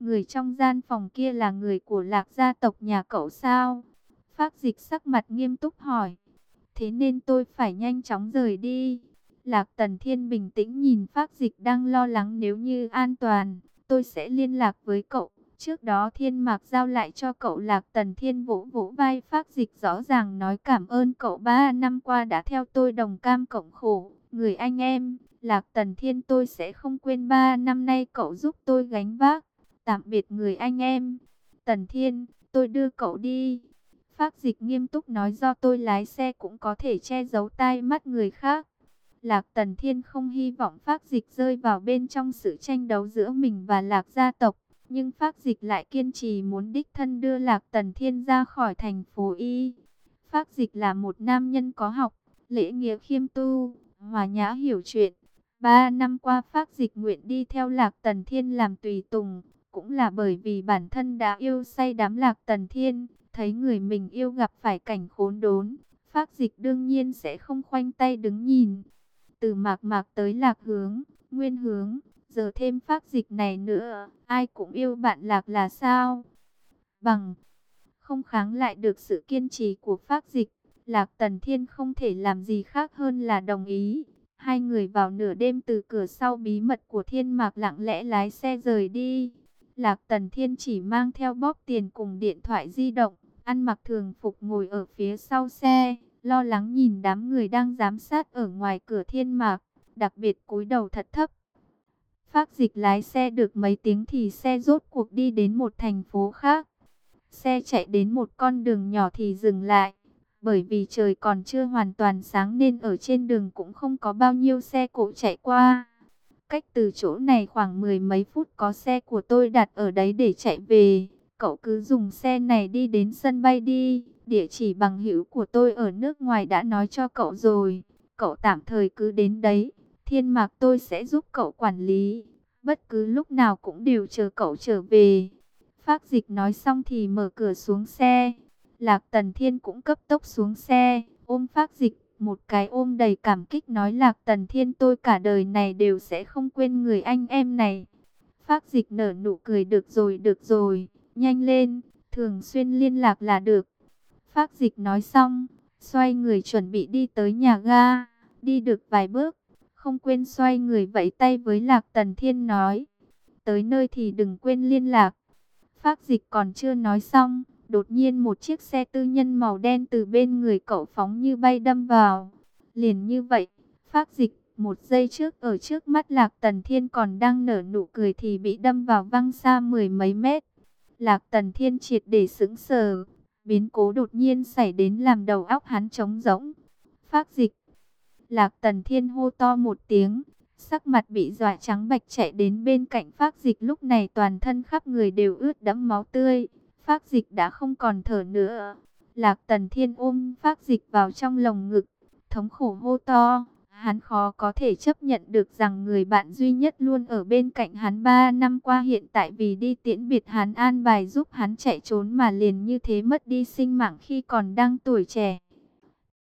Người trong gian phòng kia là người của lạc gia tộc nhà cậu sao? Phác dịch sắc mặt nghiêm túc hỏi. Thế nên tôi phải nhanh chóng rời đi. Lạc Tần Thiên bình tĩnh nhìn Phác Dịch đang lo lắng nếu như an toàn, tôi sẽ liên lạc với cậu. Trước đó Thiên Mạc giao lại cho cậu Lạc Tần Thiên vỗ vỗ vai Phác Dịch rõ ràng nói cảm ơn cậu ba năm qua đã theo tôi đồng cam cộng khổ. Người anh em, Lạc Tần Thiên tôi sẽ không quên ba năm nay cậu giúp tôi gánh vác. Tạm biệt người anh em. Tần Thiên, tôi đưa cậu đi. Phác Dịch nghiêm túc nói do tôi lái xe cũng có thể che giấu tai mắt người khác. Lạc Tần Thiên không hy vọng Phác Dịch rơi vào bên trong sự tranh đấu giữa mình và Lạc gia tộc. Nhưng Phác Dịch lại kiên trì muốn đích thân đưa Lạc Tần Thiên ra khỏi thành phố Y. Phác Dịch là một nam nhân có học, lễ nghĩa khiêm tu, hòa nhã hiểu chuyện. Ba năm qua Phác Dịch nguyện đi theo Lạc Tần Thiên làm tùy tùng, cũng là bởi vì bản thân đã yêu say đắm Lạc Tần Thiên, thấy người mình yêu gặp phải cảnh khốn đốn. Phác Dịch đương nhiên sẽ không khoanh tay đứng nhìn. Từ mạc mạc tới lạc hướng, nguyên hướng, giờ thêm phác dịch này nữa, ai cũng yêu bạn lạc là sao? Bằng, không kháng lại được sự kiên trì của phác dịch, lạc tần thiên không thể làm gì khác hơn là đồng ý. Hai người vào nửa đêm từ cửa sau bí mật của thiên mạc lặng lẽ lái xe rời đi. Lạc tần thiên chỉ mang theo bóp tiền cùng điện thoại di động, ăn mặc thường phục ngồi ở phía sau xe lo lắng nhìn đám người đang giám sát ở ngoài cửa thiên mạc, đặc biệt cúi đầu thật thấp. Phác dịch lái xe được mấy tiếng thì xe rốt cuộc đi đến một thành phố khác. Xe chạy đến một con đường nhỏ thì dừng lại. Bởi vì trời còn chưa hoàn toàn sáng nên ở trên đường cũng không có bao nhiêu xe cộ chạy qua. Cách từ chỗ này khoảng mười mấy phút có xe của tôi đặt ở đấy để chạy về. Cậu cứ dùng xe này đi đến sân bay đi. Địa chỉ bằng hữu của tôi ở nước ngoài đã nói cho cậu rồi. Cậu tạm thời cứ đến đấy. Thiên mạc tôi sẽ giúp cậu quản lý. Bất cứ lúc nào cũng đều chờ cậu trở về. Phác dịch nói xong thì mở cửa xuống xe. Lạc Tần Thiên cũng cấp tốc xuống xe. Ôm phác dịch. Một cái ôm đầy cảm kích nói Lạc Tần Thiên tôi cả đời này đều sẽ không quên người anh em này. Phác dịch nở nụ cười được rồi được rồi. Nhanh lên. Thường xuyên liên lạc là được. Phác dịch nói xong, xoay người chuẩn bị đi tới nhà ga, đi được vài bước, không quên xoay người vẫy tay với Lạc Tần Thiên nói, tới nơi thì đừng quên liên lạc. Phác dịch còn chưa nói xong, đột nhiên một chiếc xe tư nhân màu đen từ bên người cậu phóng như bay đâm vào. Liền như vậy, phát dịch một giây trước ở trước mắt Lạc Tần Thiên còn đang nở nụ cười thì bị đâm vào văng xa mười mấy mét. Lạc Tần Thiên triệt để sững sờ, Biến cố đột nhiên xảy đến làm đầu óc hắn trống rỗng. phát dịch. Lạc tần thiên hô to một tiếng. Sắc mặt bị dọa trắng bạch chạy đến bên cạnh phác dịch lúc này toàn thân khắp người đều ướt đẫm máu tươi. Phác dịch đã không còn thở nữa. Lạc tần thiên ôm phác dịch vào trong lồng ngực. Thống khổ hô to. Hắn khó có thể chấp nhận được rằng người bạn duy nhất luôn ở bên cạnh hắn 3 năm qua hiện tại vì đi tiễn biệt hắn an bài giúp hắn chạy trốn mà liền như thế mất đi sinh mạng khi còn đang tuổi trẻ.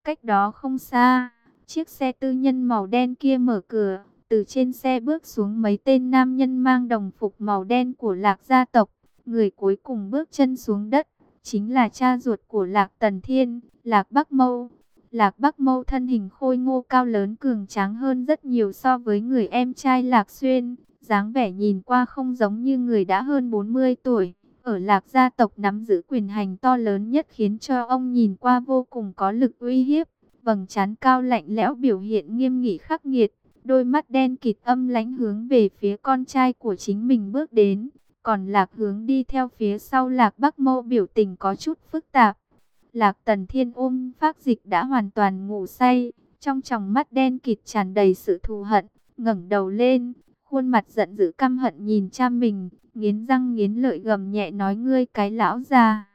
Cách đó không xa, chiếc xe tư nhân màu đen kia mở cửa, từ trên xe bước xuống mấy tên nam nhân mang đồng phục màu đen của lạc gia tộc. Người cuối cùng bước chân xuống đất, chính là cha ruột của lạc tần thiên, lạc bắc mâu. Lạc Bắc Mâu thân hình khôi ngô cao lớn cường tráng hơn rất nhiều so với người em trai Lạc Xuyên, dáng vẻ nhìn qua không giống như người đã hơn 40 tuổi. Ở Lạc gia tộc nắm giữ quyền hành to lớn nhất khiến cho ông nhìn qua vô cùng có lực uy hiếp. Vầng trán cao lạnh lẽo biểu hiện nghiêm nghị khắc nghiệt, đôi mắt đen kịt âm lãnh hướng về phía con trai của chính mình bước đến. Còn Lạc hướng đi theo phía sau Lạc Bắc Mâu biểu tình có chút phức tạp Lạc Tần Thiên ôm phát dịch đã hoàn toàn ngủ say, trong tròng mắt đen kịt tràn đầy sự thù hận, ngẩng đầu lên, khuôn mặt giận dữ căm hận nhìn cha mình, nghiến răng nghiến lợi gầm nhẹ nói ngươi cái lão già.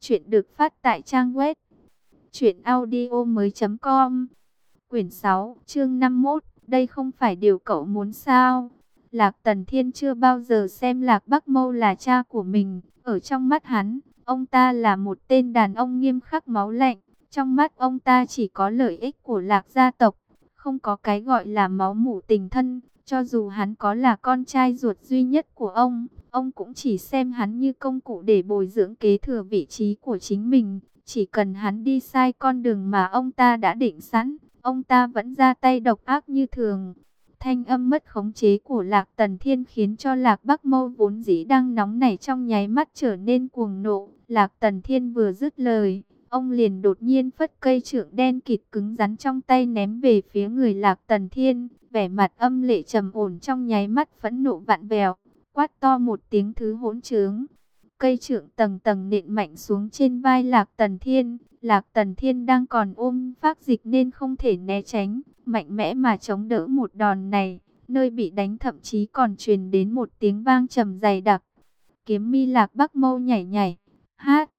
Chuyện được phát tại trang web truyệnaudiomoi.com. Quyển 6, chương 51, đây không phải điều cậu muốn sao? Lạc Tần Thiên chưa bao giờ xem Lạc Bắc Mâu là cha của mình, ở trong mắt hắn, Ông ta là một tên đàn ông nghiêm khắc máu lạnh, trong mắt ông ta chỉ có lợi ích của lạc gia tộc, không có cái gọi là máu mủ tình thân, cho dù hắn có là con trai ruột duy nhất của ông, ông cũng chỉ xem hắn như công cụ để bồi dưỡng kế thừa vị trí của chính mình. Chỉ cần hắn đi sai con đường mà ông ta đã định sẵn, ông ta vẫn ra tay độc ác như thường. Thanh âm mất khống chế của Lạc Tần Thiên khiến cho Lạc Bắc Mâu vốn dĩ đang nóng nảy trong nháy mắt trở nên cuồng nộ. Lạc Tần Thiên vừa dứt lời, ông liền đột nhiên phất cây trượng đen kịt cứng rắn trong tay ném về phía người Lạc Tần Thiên. Vẻ mặt âm lệ trầm ổn trong nháy mắt phẫn nộ vạn vẹo, quát to một tiếng thứ hỗn trướng. Cây trượng tầng tầng nện mạnh xuống trên vai Lạc Tần Thiên. Lạc Tần Thiên đang còn ôm phát dịch nên không thể né tránh, mạnh mẽ mà chống đỡ một đòn này. Nơi bị đánh thậm chí còn truyền đến một tiếng vang trầm dày đặc. Kiếm mi Lạc Bắc Mâu nhảy nhảy, hát.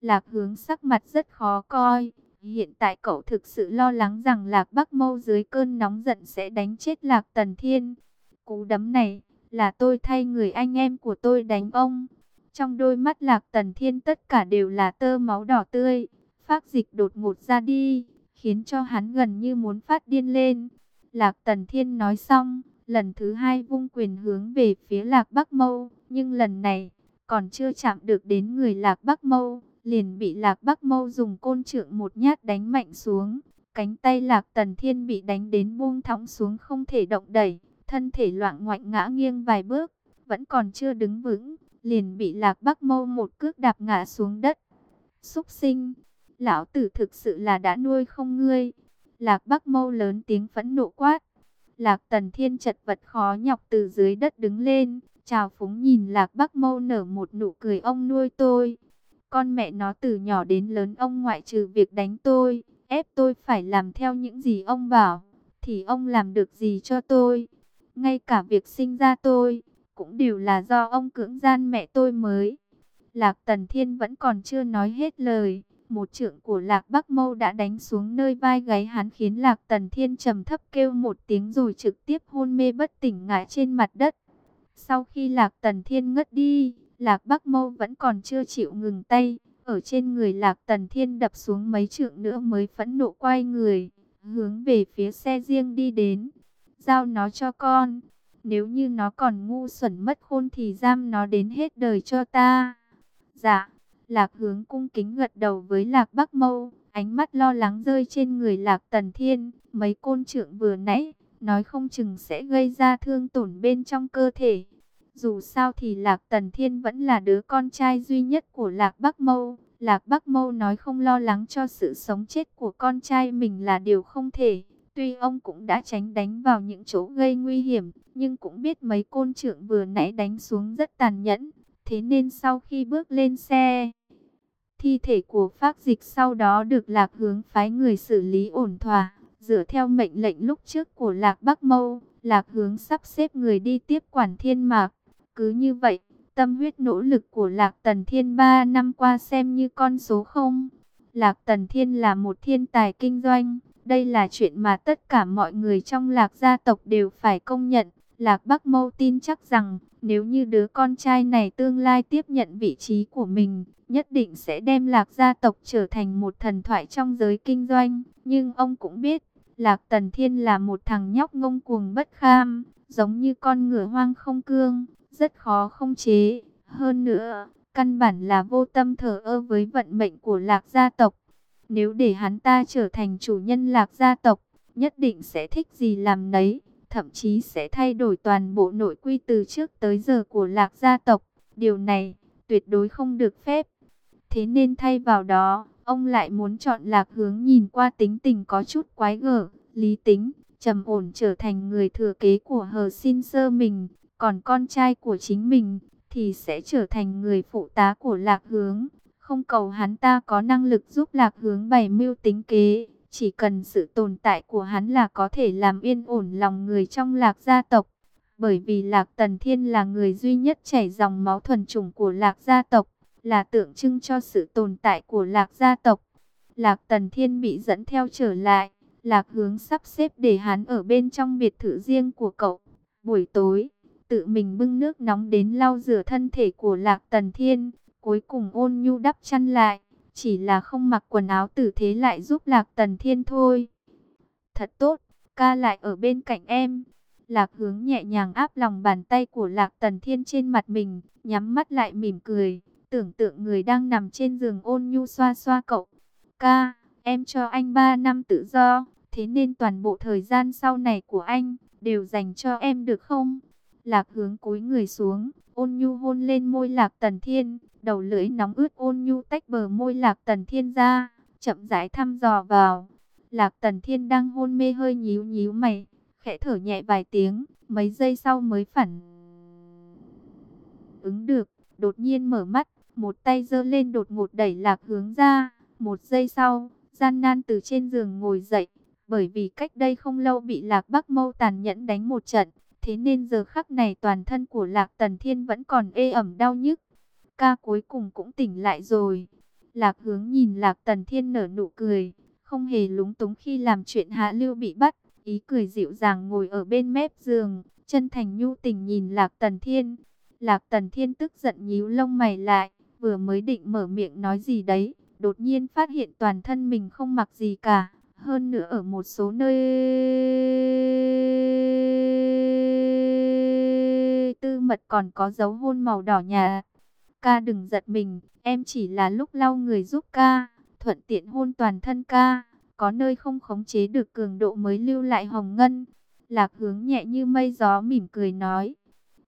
Lạc hướng sắc mặt rất khó coi. Hiện tại cậu thực sự lo lắng rằng Lạc Bắc Mâu dưới cơn nóng giận sẽ đánh chết Lạc Tần Thiên. Cú đấm này là tôi thay người anh em của tôi đánh ông. Trong đôi mắt Lạc Tần Thiên tất cả đều là tơ máu đỏ tươi. Phác dịch đột ngột ra đi, khiến cho hắn gần như muốn phát điên lên. Lạc Tần Thiên nói xong, lần thứ hai vung quyền hướng về phía Lạc Bắc Mâu. Nhưng lần này, còn chưa chạm được đến người Lạc Bắc Mâu, liền bị Lạc Bắc Mâu dùng côn trượng một nhát đánh mạnh xuống. Cánh tay Lạc Tần Thiên bị đánh đến buông thõng xuống không thể động đẩy, thân thể loạn ngoạnh ngã nghiêng vài bước, vẫn còn chưa đứng vững liền bị lạc bắc mâu một cước đạp ngã xuống đất. Xúc sinh, lão tử thực sự là đã nuôi không ngươi. Lạc bắc mâu lớn tiếng phẫn nộ quát. Lạc tần thiên chật vật khó nhọc từ dưới đất đứng lên, chào phúng nhìn lạc bắc mâu nở một nụ cười ông nuôi tôi. Con mẹ nó từ nhỏ đến lớn ông ngoại trừ việc đánh tôi, ép tôi phải làm theo những gì ông bảo, thì ông làm được gì cho tôi. Ngay cả việc sinh ra tôi, cũng đều là do ông cưỡng gian mẹ tôi mới. Lạc Tần Thiên vẫn còn chưa nói hết lời, một trượng của Lạc Bắc Mâu đã đánh xuống nơi vai gáy hắn khiến Lạc Tần Thiên trầm thấp kêu một tiếng rồi trực tiếp hôn mê bất tỉnh ngã trên mặt đất. Sau khi Lạc Tần Thiên ngất đi, Lạc Bắc Mâu vẫn còn chưa chịu ngừng tay, ở trên người Lạc Tần Thiên đập xuống mấy trượng nữa mới phẫn nộ quay người, hướng về phía xe riêng đi đến. Giao nó cho con. Nếu như nó còn ngu xuẩn mất khôn thì giam nó đến hết đời cho ta. Dạ, Lạc hướng cung kính gật đầu với Lạc Bắc Mâu, ánh mắt lo lắng rơi trên người Lạc Tần Thiên, mấy côn trượng vừa nãy, nói không chừng sẽ gây ra thương tổn bên trong cơ thể. Dù sao thì Lạc Tần Thiên vẫn là đứa con trai duy nhất của Lạc Bắc Mâu. Lạc Bắc Mâu nói không lo lắng cho sự sống chết của con trai mình là điều không thể. Tuy ông cũng đã tránh đánh vào những chỗ gây nguy hiểm, nhưng cũng biết mấy côn trưởng vừa nãy đánh xuống rất tàn nhẫn. Thế nên sau khi bước lên xe, thi thể của phác dịch sau đó được lạc hướng phái người xử lý ổn thỏa. Dựa theo mệnh lệnh lúc trước của lạc Bắc Mâu, lạc hướng sắp xếp người đi tiếp quản thiên mạc. Cứ như vậy, tâm huyết nỗ lực của lạc tần thiên ba năm qua xem như con số không. Lạc tần thiên là một thiên tài kinh doanh đây là chuyện mà tất cả mọi người trong lạc gia tộc đều phải công nhận. Lạc Bắc Mâu tin chắc rằng nếu như đứa con trai này tương lai tiếp nhận vị trí của mình, nhất định sẽ đem lạc gia tộc trở thành một thần thoại trong giới kinh doanh. Nhưng ông cũng biết, Lạc Tần Thiên là một thằng nhóc ngông cuồng bất kham, giống như con ngựa hoang không cương, rất khó không chế. Hơn nữa, căn bản là vô tâm thờ ơ với vận mệnh của lạc gia tộc. Nếu để hắn ta trở thành chủ nhân lạc gia tộc, nhất định sẽ thích gì làm nấy, thậm chí sẽ thay đổi toàn bộ nội quy từ trước tới giờ của lạc gia tộc. Điều này tuyệt đối không được phép. Thế nên thay vào đó, ông lại muốn chọn lạc hướng nhìn qua tính tình có chút quái gở, lý tính, trầm ổn trở thành người thừa kế của hờ xin sơ mình, còn con trai của chính mình thì sẽ trở thành người phụ tá của lạc hướng. Không cầu hắn ta có năng lực giúp lạc hướng bày mưu tính kế, chỉ cần sự tồn tại của hắn là có thể làm yên ổn lòng người trong lạc gia tộc. Bởi vì lạc tần thiên là người duy nhất chảy dòng máu thuần chủng của lạc gia tộc, là tượng trưng cho sự tồn tại của lạc gia tộc. Lạc tần thiên bị dẫn theo trở lại, lạc hướng sắp xếp để hắn ở bên trong biệt thự riêng của cậu. Buổi tối, tự mình bưng nước nóng đến lau rửa thân thể của lạc tần thiên Cuối cùng ôn nhu đắp chăn lại, chỉ là không mặc quần áo tử thế lại giúp Lạc Tần Thiên thôi. Thật tốt, ca lại ở bên cạnh em. Lạc hướng nhẹ nhàng áp lòng bàn tay của Lạc Tần Thiên trên mặt mình, nhắm mắt lại mỉm cười, tưởng tượng người đang nằm trên giường ôn nhu xoa xoa cậu. Ca, em cho anh 3 năm tự do, thế nên toàn bộ thời gian sau này của anh, đều dành cho em được không? Lạc hướng cúi người xuống, ôn nhu hôn lên môi Lạc Tần Thiên, đầu lưỡi nóng ướt ôn nhu tách bờ môi Lạc Tần Thiên ra, chậm rãi thăm dò vào. Lạc Tần Thiên đang hôn mê hơi nhíu nhíu mày, khẽ thở nhẹ vài tiếng, mấy giây sau mới phản ứng được, đột nhiên mở mắt, một tay giơ lên đột ngột đẩy Lạc hướng ra, một giây sau, gian nan từ trên giường ngồi dậy, bởi vì cách đây không lâu bị Lạc Bắc Mâu tàn nhẫn đánh một trận, thế nên giờ khắc này toàn thân của Lạc Tần Thiên vẫn còn ê ẩm đau nhức. Ca cuối cùng cũng tỉnh lại rồi. Lạc hướng nhìn Lạc Tần Thiên nở nụ cười, không hề lúng túng khi làm chuyện hạ lưu bị bắt, ý cười dịu dàng ngồi ở bên mép giường, chân thành nhu tình nhìn Lạc Tần Thiên. Lạc Tần Thiên tức giận nhíu lông mày lại, vừa mới định mở miệng nói gì đấy, đột nhiên phát hiện toàn thân mình không mặc gì cả, hơn nữa ở một số nơi tư mật còn có dấu hôn màu đỏ nhà. Ca đừng giật mình, em chỉ là lúc lau người giúp ca, thuận tiện hôn toàn thân ca, có nơi không khống chế được cường độ mới lưu lại hồng ngân. Lạc hướng nhẹ như mây gió mỉm cười nói,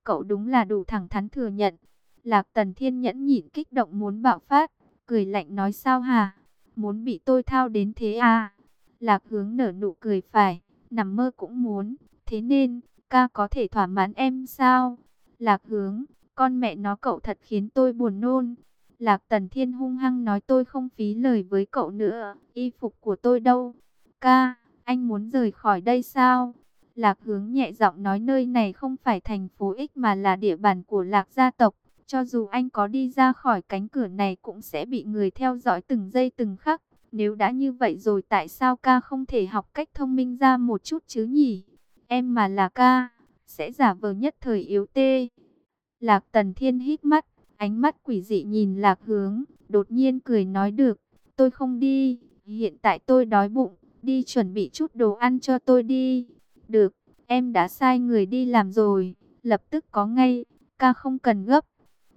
cậu đúng là đủ thẳng thắn thừa nhận. Lạc tần thiên nhẫn nhịn kích động muốn bạo phát, cười lạnh nói sao hả, muốn bị tôi thao đến thế à? Lạc hướng nở nụ cười phải, nằm mơ cũng muốn, thế nên, ca có thể thỏa mãn em sao? Lạc hướng, con mẹ nó cậu thật khiến tôi buồn nôn. Lạc Tần Thiên hung hăng nói tôi không phí lời với cậu nữa, y phục của tôi đâu? Ca, anh muốn rời khỏi đây sao? Lạc hướng nhẹ giọng nói nơi này không phải thành phố X mà là địa bàn của Lạc gia tộc. Cho dù anh có đi ra khỏi cánh cửa này cũng sẽ bị người theo dõi từng giây từng khắc. Nếu đã như vậy rồi tại sao ca không thể học cách thông minh ra một chút chứ nhỉ? Em mà là ca, sẽ giả vờ nhất thời yếu tê. Lạc Tần Thiên hít mắt, ánh mắt quỷ dị nhìn Lạc Hướng, đột nhiên cười nói được, tôi không đi, hiện tại tôi đói bụng, đi chuẩn bị chút đồ ăn cho tôi đi. Được, em đã sai người đi làm rồi, lập tức có ngay, ca không cần gấp.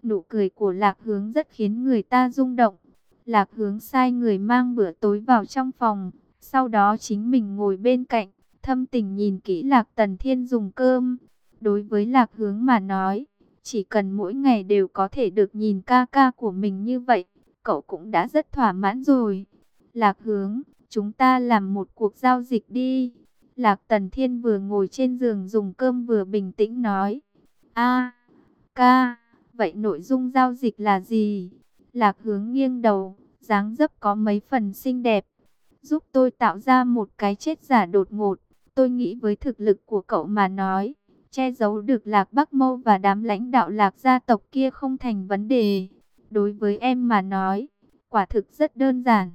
Nụ cười của Lạc Hướng rất khiến người ta rung động. Lạc Hướng sai người mang bữa tối vào trong phòng, sau đó chính mình ngồi bên cạnh, thâm tình nhìn kỹ Lạc Tần Thiên dùng cơm. Đối với Lạc Hướng mà nói, chỉ cần mỗi ngày đều có thể được nhìn ca ca của mình như vậy, cậu cũng đã rất thỏa mãn rồi. Lạc hướng, chúng ta làm một cuộc giao dịch đi. Lạc Tần Thiên vừa ngồi trên giường dùng cơm vừa bình tĩnh nói. a ca, vậy nội dung giao dịch là gì? Lạc hướng nghiêng đầu, dáng dấp có mấy phần xinh đẹp. Giúp tôi tạo ra một cái chết giả đột ngột. Tôi nghĩ với thực lực của cậu mà nói, che giấu được Lạc Bắc Mâu và đám lãnh đạo Lạc gia tộc kia không thành vấn đề. Đối với em mà nói, quả thực rất đơn giản.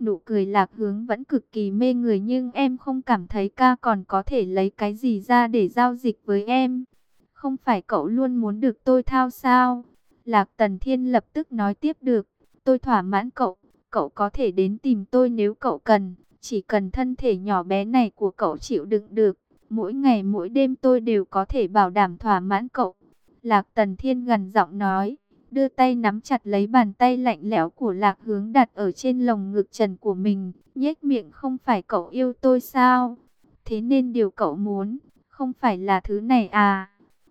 Nụ cười Lạc Hướng vẫn cực kỳ mê người nhưng em không cảm thấy ca còn có thể lấy cái gì ra để giao dịch với em. Không phải cậu luôn muốn được tôi thao sao? Lạc Tần Thiên lập tức nói tiếp được. Tôi thỏa mãn cậu, cậu có thể đến tìm tôi nếu cậu cần. Chỉ cần thân thể nhỏ bé này của cậu chịu đựng được Mỗi ngày mỗi đêm tôi đều có thể bảo đảm thỏa mãn cậu. Lạc Tần Thiên gần giọng nói, đưa tay nắm chặt lấy bàn tay lạnh lẽo của Lạc Hướng đặt ở trên lồng ngực trần của mình, nhếch miệng không phải cậu yêu tôi sao? Thế nên điều cậu muốn, không phải là thứ này à?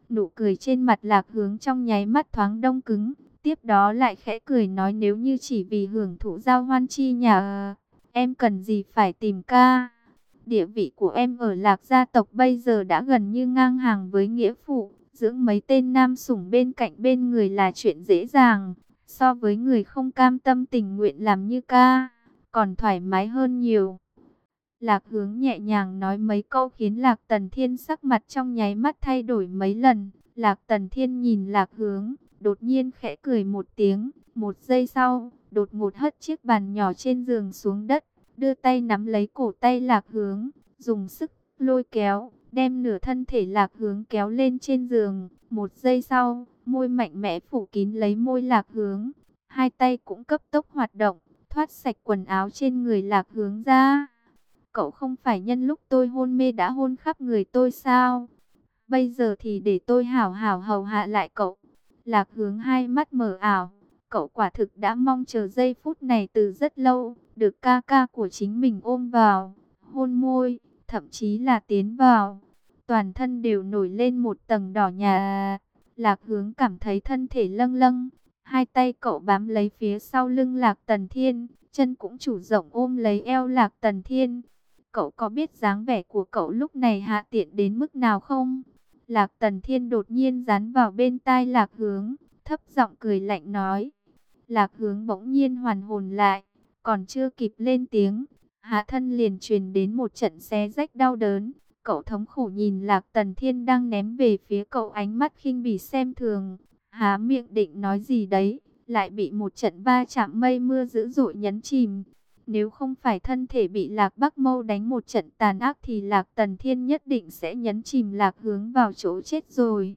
Nụ cười trên mặt Lạc Hướng trong nháy mắt thoáng đông cứng, tiếp đó lại khẽ cười nói nếu như chỉ vì hưởng thụ giao hoan chi nhà, em cần gì phải tìm ca? Địa vị của em ở lạc gia tộc bây giờ đã gần như ngang hàng với nghĩa phụ. Dưỡng mấy tên nam sủng bên cạnh bên người là chuyện dễ dàng. So với người không cam tâm tình nguyện làm như ca, còn thoải mái hơn nhiều. Lạc hướng nhẹ nhàng nói mấy câu khiến Lạc Tần Thiên sắc mặt trong nháy mắt thay đổi mấy lần. Lạc Tần Thiên nhìn Lạc hướng, đột nhiên khẽ cười một tiếng. Một giây sau, đột ngột hất chiếc bàn nhỏ trên giường xuống đất đưa tay nắm lấy cổ tay lạc hướng, dùng sức lôi kéo, đem nửa thân thể lạc hướng kéo lên trên giường. Một giây sau, môi mạnh mẽ phủ kín lấy môi lạc hướng, hai tay cũng cấp tốc hoạt động, thoát sạch quần áo trên người lạc hướng ra. Cậu không phải nhân lúc tôi hôn mê đã hôn khắp người tôi sao? Bây giờ thì để tôi hảo hảo hầu hạ lại cậu. Lạc hướng hai mắt mở ảo. Cậu quả thực đã mong chờ giây phút này từ rất lâu. Được ca ca của chính mình ôm vào. Hôn môi. Thậm chí là tiến vào. Toàn thân đều nổi lên một tầng đỏ nhà. Lạc hướng cảm thấy thân thể lâng lâng. Hai tay cậu bám lấy phía sau lưng Lạc Tần Thiên. Chân cũng chủ rộng ôm lấy eo Lạc Tần Thiên. Cậu có biết dáng vẻ của cậu lúc này hạ tiện đến mức nào không? Lạc Tần Thiên đột nhiên dán vào bên tai Lạc Hướng, thấp giọng cười lạnh nói. Lạc Hướng bỗng nhiên hoàn hồn lại, còn chưa kịp lên tiếng, hạ thân liền truyền đến một trận xé rách đau đớn. Cậu thống khổ nhìn Lạc Tần Thiên đang ném về phía cậu ánh mắt khinh bỉ xem thường, há miệng định nói gì đấy, lại bị một trận va chạm mây mưa dữ dội nhấn chìm. Nếu không phải thân thể bị Lạc Bắc Mâu đánh một trận tàn ác thì Lạc Tần Thiên nhất định sẽ nhấn chìm Lạc hướng vào chỗ chết rồi.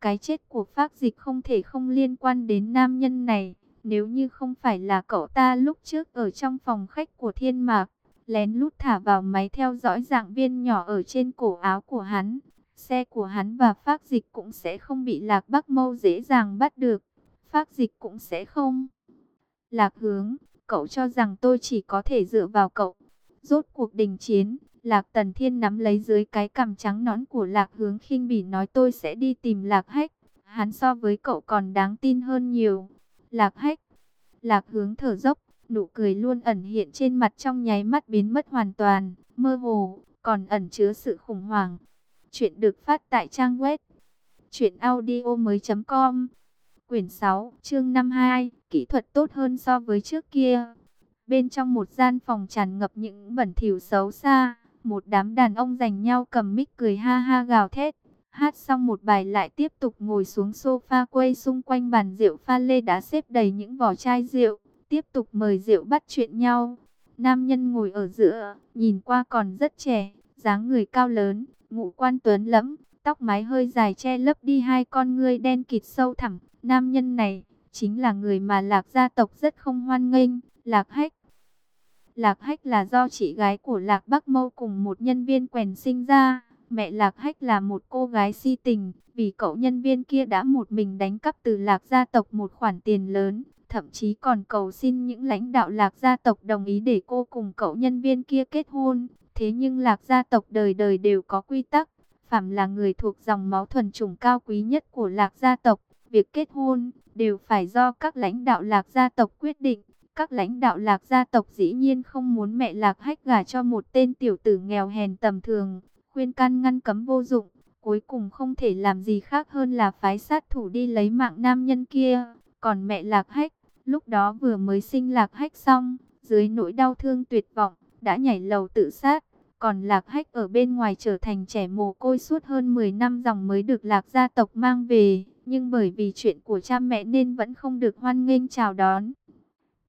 Cái chết của Phác Dịch không thể không liên quan đến nam nhân này. Nếu như không phải là cậu ta lúc trước ở trong phòng khách của Thiên Mạc, lén lút thả vào máy theo dõi dạng viên nhỏ ở trên cổ áo của hắn. Xe của hắn và Phác Dịch cũng sẽ không bị Lạc Bắc Mâu dễ dàng bắt được. Phác Dịch cũng sẽ không. Lạc hướng cậu cho rằng tôi chỉ có thể dựa vào cậu. Rốt cuộc đình chiến, Lạc Tần Thiên nắm lấy dưới cái cằm trắng nõn của Lạc Hướng khinh bỉ nói tôi sẽ đi tìm Lạc Hách. Hắn so với cậu còn đáng tin hơn nhiều. Lạc Hách, Lạc Hướng thở dốc, nụ cười luôn ẩn hiện trên mặt trong nháy mắt biến mất hoàn toàn, mơ hồ, còn ẩn chứa sự khủng hoảng. Chuyện được phát tại trang web chuyệnaudio mới.com, Quyển 6, chương 52, kỹ thuật tốt hơn so với trước kia. Bên trong một gian phòng tràn ngập những bẩn thỉu xấu xa, một đám đàn ông giành nhau cầm mic cười ha ha gào thét. Hát xong một bài lại tiếp tục ngồi xuống sofa quay xung quanh bàn rượu pha lê đá xếp đầy những vỏ chai rượu, tiếp tục mời rượu bắt chuyện nhau. Nam nhân ngồi ở giữa, nhìn qua còn rất trẻ, dáng người cao lớn, ngũ quan tuấn lẫm, tóc mái hơi dài che lấp đi hai con ngươi đen kịt sâu thẳm, Nam nhân này, chính là người mà lạc gia tộc rất không hoan nghênh, lạc hách. Lạc hách là do chị gái của lạc bắc mâu cùng một nhân viên quèn sinh ra. Mẹ lạc hách là một cô gái si tình, vì cậu nhân viên kia đã một mình đánh cắp từ lạc gia tộc một khoản tiền lớn. Thậm chí còn cầu xin những lãnh đạo lạc gia tộc đồng ý để cô cùng cậu nhân viên kia kết hôn. Thế nhưng lạc gia tộc đời đời đều có quy tắc. Phạm là người thuộc dòng máu thuần chủng cao quý nhất của lạc gia tộc việc kết hôn đều phải do các lãnh đạo lạc gia tộc quyết định. Các lãnh đạo lạc gia tộc dĩ nhiên không muốn mẹ lạc hách gả cho một tên tiểu tử nghèo hèn tầm thường, khuyên can ngăn cấm vô dụng, cuối cùng không thể làm gì khác hơn là phái sát thủ đi lấy mạng nam nhân kia. Còn mẹ lạc hách, lúc đó vừa mới sinh lạc hách xong, dưới nỗi đau thương tuyệt vọng, đã nhảy lầu tự sát. Còn lạc hách ở bên ngoài trở thành trẻ mồ côi suốt hơn 10 năm dòng mới được lạc gia tộc mang về nhưng bởi vì chuyện của cha mẹ nên vẫn không được hoan nghênh chào đón.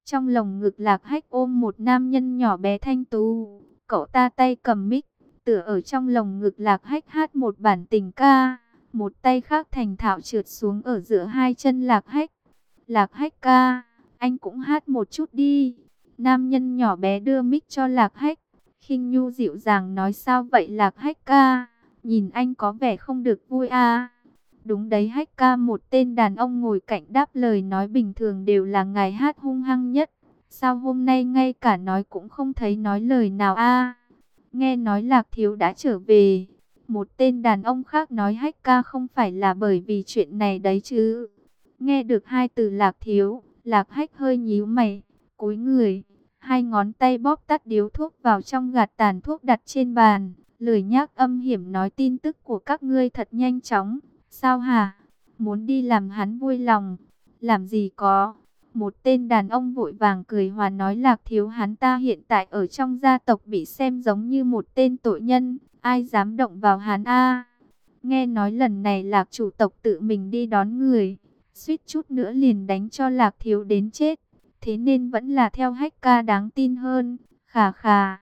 Trong lồng ngực lạc hách ôm một nam nhân nhỏ bé thanh tú, cậu ta tay cầm mic, tựa ở trong lồng ngực lạc hách hát một bản tình ca, một tay khác thành thạo trượt xuống ở giữa hai chân lạc hách. Lạc hách ca, anh cũng hát một chút đi. Nam nhân nhỏ bé đưa mic cho lạc hách, khinh nhu dịu dàng nói sao vậy lạc hách ca, nhìn anh có vẻ không được vui à. Đúng đấy hách ca một tên đàn ông ngồi cạnh đáp lời nói bình thường đều là ngài hát hung hăng nhất. Sao hôm nay ngay cả nói cũng không thấy nói lời nào a Nghe nói lạc thiếu đã trở về. Một tên đàn ông khác nói hách ca không phải là bởi vì chuyện này đấy chứ. Nghe được hai từ lạc thiếu, lạc hách hơi nhíu mày, cúi người. Hai ngón tay bóp tắt điếu thuốc vào trong gạt tàn thuốc đặt trên bàn. Lời nhác âm hiểm nói tin tức của các ngươi thật nhanh chóng. Sao hả? Muốn đi làm hắn vui lòng. Làm gì có? Một tên đàn ông vội vàng cười hòa nói lạc thiếu hắn ta hiện tại ở trong gia tộc bị xem giống như một tên tội nhân. Ai dám động vào hắn a? Nghe nói lần này lạc chủ tộc tự mình đi đón người. Suýt chút nữa liền đánh cho lạc thiếu đến chết. Thế nên vẫn là theo hách ca đáng tin hơn. Khà khà.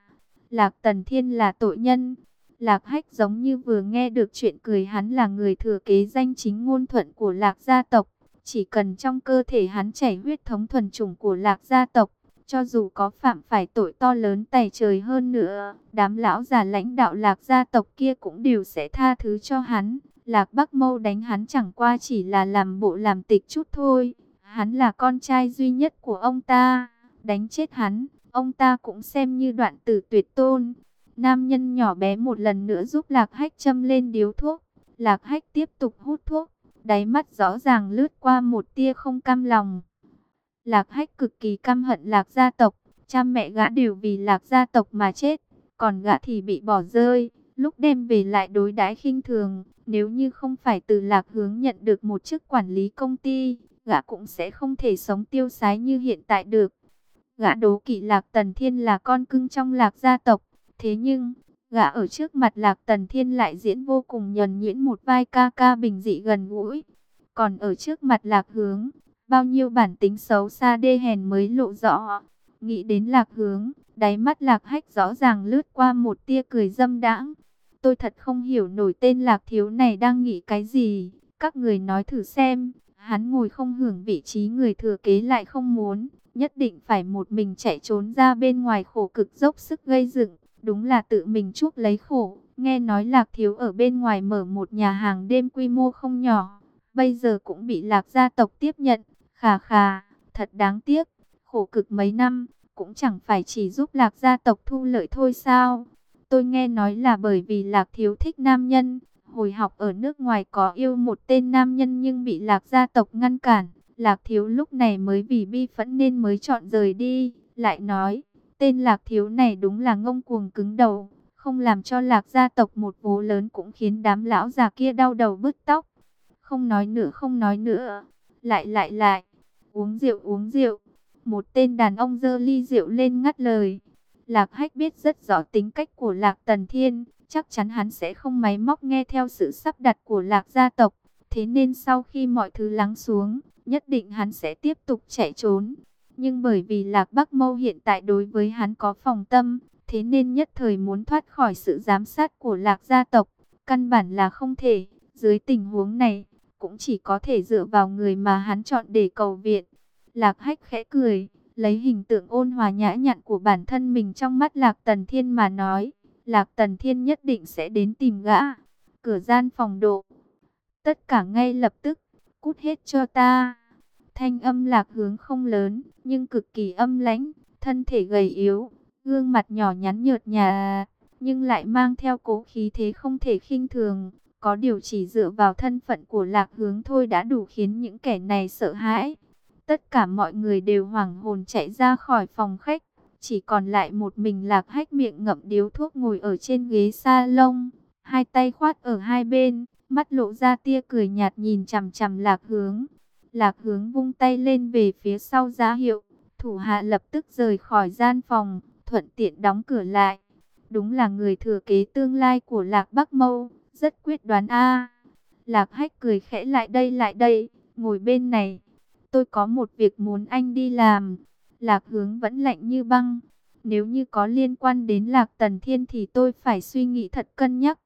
Lạc tần thiên là tội nhân. Lạc Hách giống như vừa nghe được chuyện cười hắn là người thừa kế danh chính ngôn thuận của Lạc gia tộc. Chỉ cần trong cơ thể hắn chảy huyết thống thuần chủng của Lạc gia tộc, cho dù có phạm phải tội to lớn tày trời hơn nữa, đám lão già lãnh đạo Lạc gia tộc kia cũng đều sẽ tha thứ cho hắn. Lạc Bắc Mâu đánh hắn chẳng qua chỉ là làm bộ làm tịch chút thôi. Hắn là con trai duy nhất của ông ta. Đánh chết hắn, ông ta cũng xem như đoạn tử tuyệt tôn. Nam nhân nhỏ bé một lần nữa giúp Lạc Hách châm lên điếu thuốc. Lạc Hách tiếp tục hút thuốc. Đáy mắt rõ ràng lướt qua một tia không cam lòng. Lạc Hách cực kỳ căm hận Lạc gia tộc. Cha mẹ gã đều vì Lạc gia tộc mà chết. Còn gã thì bị bỏ rơi. Lúc đem về lại đối đãi khinh thường. Nếu như không phải từ Lạc hướng nhận được một chức quản lý công ty. Gã cũng sẽ không thể sống tiêu sái như hiện tại được. Gã đố kỵ Lạc Tần Thiên là con cưng trong Lạc gia tộc. Thế nhưng, gã ở trước mặt Lạc Tần Thiên lại diễn vô cùng nhuần nhuyễn một vai ca ca bình dị gần gũi. Còn ở trước mặt Lạc Hướng, bao nhiêu bản tính xấu xa đê hèn mới lộ rõ. Nghĩ đến Lạc Hướng, đáy mắt Lạc Hách rõ ràng lướt qua một tia cười dâm đãng. Tôi thật không hiểu nổi tên Lạc Thiếu này đang nghĩ cái gì. Các người nói thử xem, hắn ngồi không hưởng vị trí người thừa kế lại không muốn. Nhất định phải một mình chạy trốn ra bên ngoài khổ cực dốc sức gây dựng đúng là tự mình chuốc lấy khổ. Nghe nói Lạc Thiếu ở bên ngoài mở một nhà hàng đêm quy mô không nhỏ, bây giờ cũng bị Lạc gia tộc tiếp nhận. Khà khà, thật đáng tiếc, khổ cực mấy năm, cũng chẳng phải chỉ giúp Lạc gia tộc thu lợi thôi sao. Tôi nghe nói là bởi vì Lạc Thiếu thích nam nhân, hồi học ở nước ngoài có yêu một tên nam nhân nhưng bị Lạc gia tộc ngăn cản. Lạc Thiếu lúc này mới vì bi phẫn nên mới chọn rời đi, lại nói Tên lạc thiếu này đúng là ngông cuồng cứng đầu, không làm cho lạc gia tộc một vố lớn cũng khiến đám lão già kia đau đầu bứt tóc. Không nói nữa không nói nữa, lại lại lại, uống rượu uống rượu. Một tên đàn ông dơ ly rượu lên ngắt lời. Lạc hách biết rất rõ tính cách của lạc tần thiên, chắc chắn hắn sẽ không máy móc nghe theo sự sắp đặt của lạc gia tộc. Thế nên sau khi mọi thứ lắng xuống, nhất định hắn sẽ tiếp tục chạy trốn. Nhưng bởi vì Lạc Bắc Mâu hiện tại đối với hắn có phòng tâm, thế nên nhất thời muốn thoát khỏi sự giám sát của Lạc gia tộc, căn bản là không thể. Dưới tình huống này, cũng chỉ có thể dựa vào người mà hắn chọn để cầu viện. Lạc Hách khẽ cười, lấy hình tượng ôn hòa nhã nhặn của bản thân mình trong mắt Lạc Tần Thiên mà nói, Lạc Tần Thiên nhất định sẽ đến tìm gã. Cửa gian phòng độ, tất cả ngay lập tức, cút hết cho ta. Thanh âm lạc hướng không lớn, nhưng cực kỳ âm lãnh, thân thể gầy yếu, gương mặt nhỏ nhắn nhợt nhạt, nhưng lại mang theo cố khí thế không thể khinh thường. Có điều chỉ dựa vào thân phận của lạc hướng thôi đã đủ khiến những kẻ này sợ hãi. Tất cả mọi người đều hoảng hồn chạy ra khỏi phòng khách. Chỉ còn lại một mình lạc hách miệng ngậm điếu thuốc ngồi ở trên ghế salon. Hai tay khoát ở hai bên, mắt lộ ra tia cười nhạt nhìn chằm chằm lạc hướng. Lạc hướng vung tay lên về phía sau giá hiệu. Thủ hạ lập tức rời khỏi gian phòng, thuận tiện đóng cửa lại. Đúng là người thừa kế tương lai của Lạc Bắc Mâu, rất quyết đoán a. Lạc Hách cười khẽ lại đây lại đây, ngồi bên này. Tôi có một việc muốn anh đi làm. Lạc hướng vẫn lạnh như băng. Nếu như có liên quan đến Lạc Tần Thiên thì tôi phải suy nghĩ thật cân nhắc.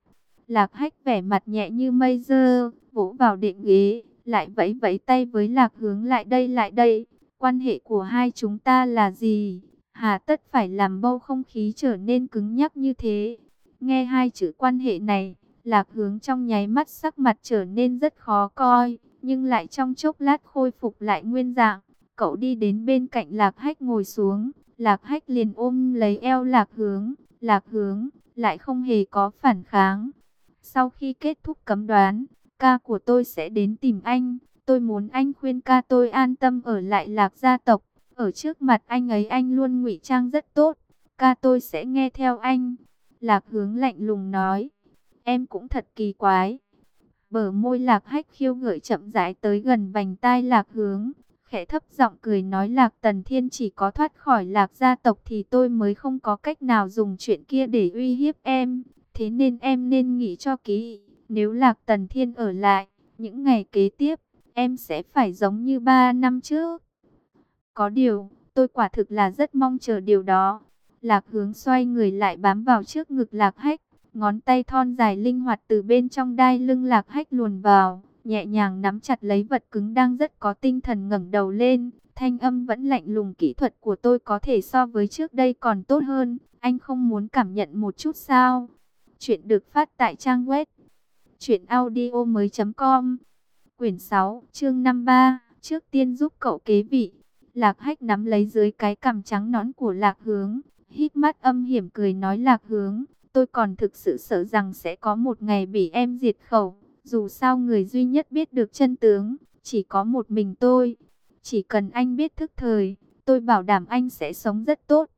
Lạc Hách vẻ mặt nhẹ như mây dơ, vỗ vào định ghế, lại vẫy vẫy tay với lạc hướng lại đây lại đây. Quan hệ của hai chúng ta là gì? Hà tất phải làm bầu không khí trở nên cứng nhắc như thế. Nghe hai chữ quan hệ này, lạc hướng trong nháy mắt sắc mặt trở nên rất khó coi, nhưng lại trong chốc lát khôi phục lại nguyên dạng. Cậu đi đến bên cạnh lạc hách ngồi xuống, lạc hách liền ôm lấy eo lạc hướng, lạc hướng, lại không hề có phản kháng. Sau khi kết thúc cấm đoán, ca của tôi sẽ đến tìm anh. Tôi muốn anh khuyên ca tôi an tâm ở lại lạc gia tộc. Ở trước mặt anh ấy anh luôn ngụy trang rất tốt. Ca tôi sẽ nghe theo anh. Lạc hướng lạnh lùng nói. Em cũng thật kỳ quái. Bờ môi lạc hách khiêu gợi chậm rãi tới gần vành tai lạc hướng. Khẽ thấp giọng cười nói, lạc tần thiên chỉ có thoát khỏi lạc gia tộc thì tôi mới không có cách nào dùng chuyện kia để uy hiếp em. Thế nên em nên nghĩ cho kỹ. Nếu Lạc Tần Thiên ở lại, những ngày kế tiếp, em sẽ phải giống như ba năm trước. Có điều, tôi quả thực là rất mong chờ điều đó. Lạc hướng xoay người lại bám vào trước ngực lạc hách. Ngón tay thon dài linh hoạt từ bên trong đai lưng lạc hách luồn vào. Nhẹ nhàng nắm chặt lấy vật cứng đang rất có tinh thần ngẩng đầu lên. Thanh âm vẫn lạnh lùng kỹ thuật của tôi có thể so với trước đây còn tốt hơn. Anh không muốn cảm nhận một chút sao? Chuyện được phát tại trang web Chuyện audio mới com. Quyển 6, chương 53 Trước tiên giúp cậu kế vị. Lạc hách nắm lấy dưới cái cằm trắng nón của lạc hướng hít mắt âm hiểm cười nói lạc hướng Tôi còn thực sự sợ rằng sẽ có một ngày bị em diệt khẩu. Dù sao người duy nhất biết được chân tướng Chỉ có một mình tôi. Chỉ cần anh biết thức thời Tôi bảo đảm anh sẽ sống rất tốt.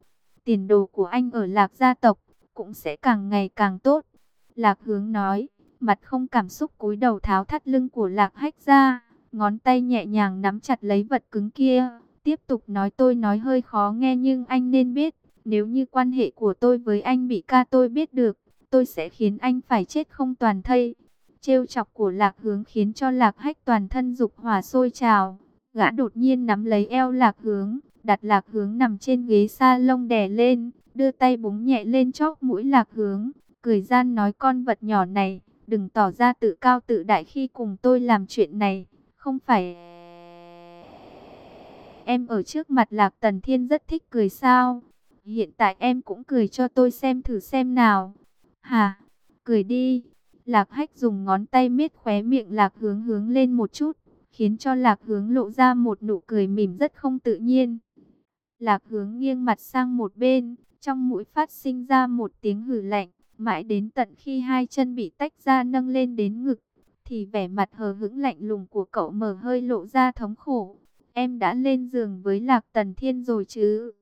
Tiền đồ của anh ở lạc gia tộc Cũng sẽ càng ngày càng tốt. Lạc hướng nói mặt không cảm xúc cúi đầu tháo thắt lưng của lạc hách ra, ngón tay nhẹ nhàng nắm chặt lấy vật cứng kia, tiếp tục nói tôi nói hơi khó nghe nhưng anh nên biết, nếu như quan hệ của tôi với anh bị ca tôi biết được, tôi sẽ khiến anh phải chết không toàn thây. Trêu chọc của lạc hướng khiến cho lạc hách toàn thân dục hỏa sôi trào, gã đột nhiên nắm lấy eo lạc hướng, đặt lạc hướng nằm trên ghế sa lông đè lên, đưa tay búng nhẹ lên chóp mũi lạc hướng, cười gian nói con vật nhỏ này Đừng tỏ ra tự cao tự đại khi cùng tôi làm chuyện này. Không phải... Em ở trước mặt Lạc Tần Thiên rất thích cười sao? Hiện tại em cũng cười cho tôi xem thử xem nào. Hà, cười đi. Lạc Hách dùng ngón tay miết khóe miệng Lạc Hướng hướng lên một chút, khiến cho Lạc Hướng lộ ra một nụ cười mỉm rất không tự nhiên. Lạc Hướng nghiêng mặt sang một bên, trong mũi phát sinh ra một tiếng hử lạnh. Mãi đến tận khi hai chân bị tách ra nâng lên đến ngực, thì vẻ mặt hờ hững lạnh lùng của cậu mở hơi lộ ra thống khổ. Em đã lên giường với Lạc Tần Thiên rồi chứ?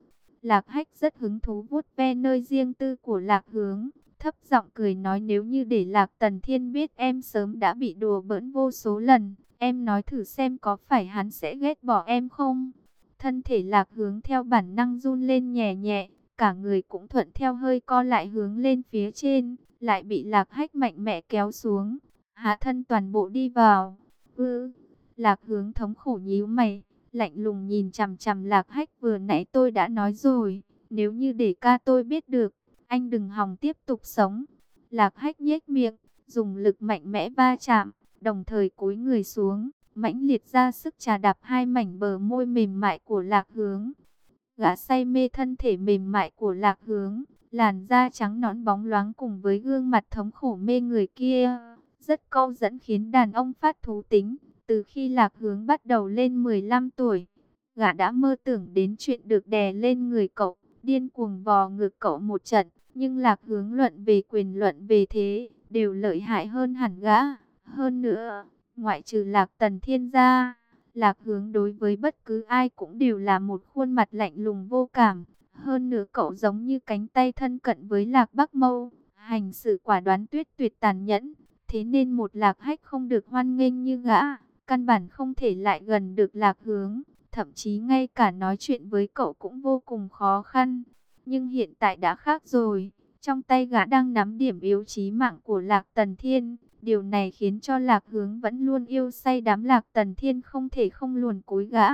Lạc Hách rất hứng thú vuốt ve nơi riêng tư của Lạc Hướng, thấp giọng cười nói nếu như để Lạc Tần Thiên biết em sớm đã bị đùa bỡn vô số lần, em nói thử xem có phải hắn sẽ ghét bỏ em không? Thân thể Lạc Hướng theo bản năng run lên nhẹ nhẹ, cả người cũng thuận theo hơi co lại hướng lên phía trên, lại bị lạc hách mạnh mẽ kéo xuống, hạ thân toàn bộ đi vào. Ư, lạc hướng thống khổ nhíu mày, lạnh lùng nhìn chằm chằm lạc hách vừa nãy tôi đã nói rồi, nếu như để ca tôi biết được, anh đừng hòng tiếp tục sống. Lạc hách nhếch miệng, dùng lực mạnh mẽ va chạm, đồng thời cúi người xuống, mãnh liệt ra sức trà đạp hai mảnh bờ môi mềm mại của lạc hướng. Gã say mê thân thể mềm mại của lạc hướng, làn da trắng nõn bóng loáng cùng với gương mặt thống khổ mê người kia. Rất câu dẫn khiến đàn ông phát thú tính. Từ khi lạc hướng bắt đầu lên 15 tuổi, gã đã mơ tưởng đến chuyện được đè lên người cậu, điên cuồng vò ngược cậu một trận. Nhưng lạc hướng luận về quyền luận về thế, đều lợi hại hơn hẳn gã. Hơn nữa, ngoại trừ lạc tần thiên gia Lạc hướng đối với bất cứ ai cũng đều là một khuôn mặt lạnh lùng vô cảm. Hơn nữa cậu giống như cánh tay thân cận với Lạc Bắc Mâu, hành sự quả đoán tuyết tuyệt tàn nhẫn. Thế nên một Lạc Hách không được hoan nghênh như gã, căn bản không thể lại gần được Lạc hướng. Thậm chí ngay cả nói chuyện với cậu cũng vô cùng khó khăn. Nhưng hiện tại đã khác rồi, trong tay gã đang nắm điểm yếu chí mạng của Lạc Tần Thiên. Điều này khiến cho Lạc Hướng vẫn luôn yêu say đám Lạc Tần Thiên không thể không luồn cúi gã.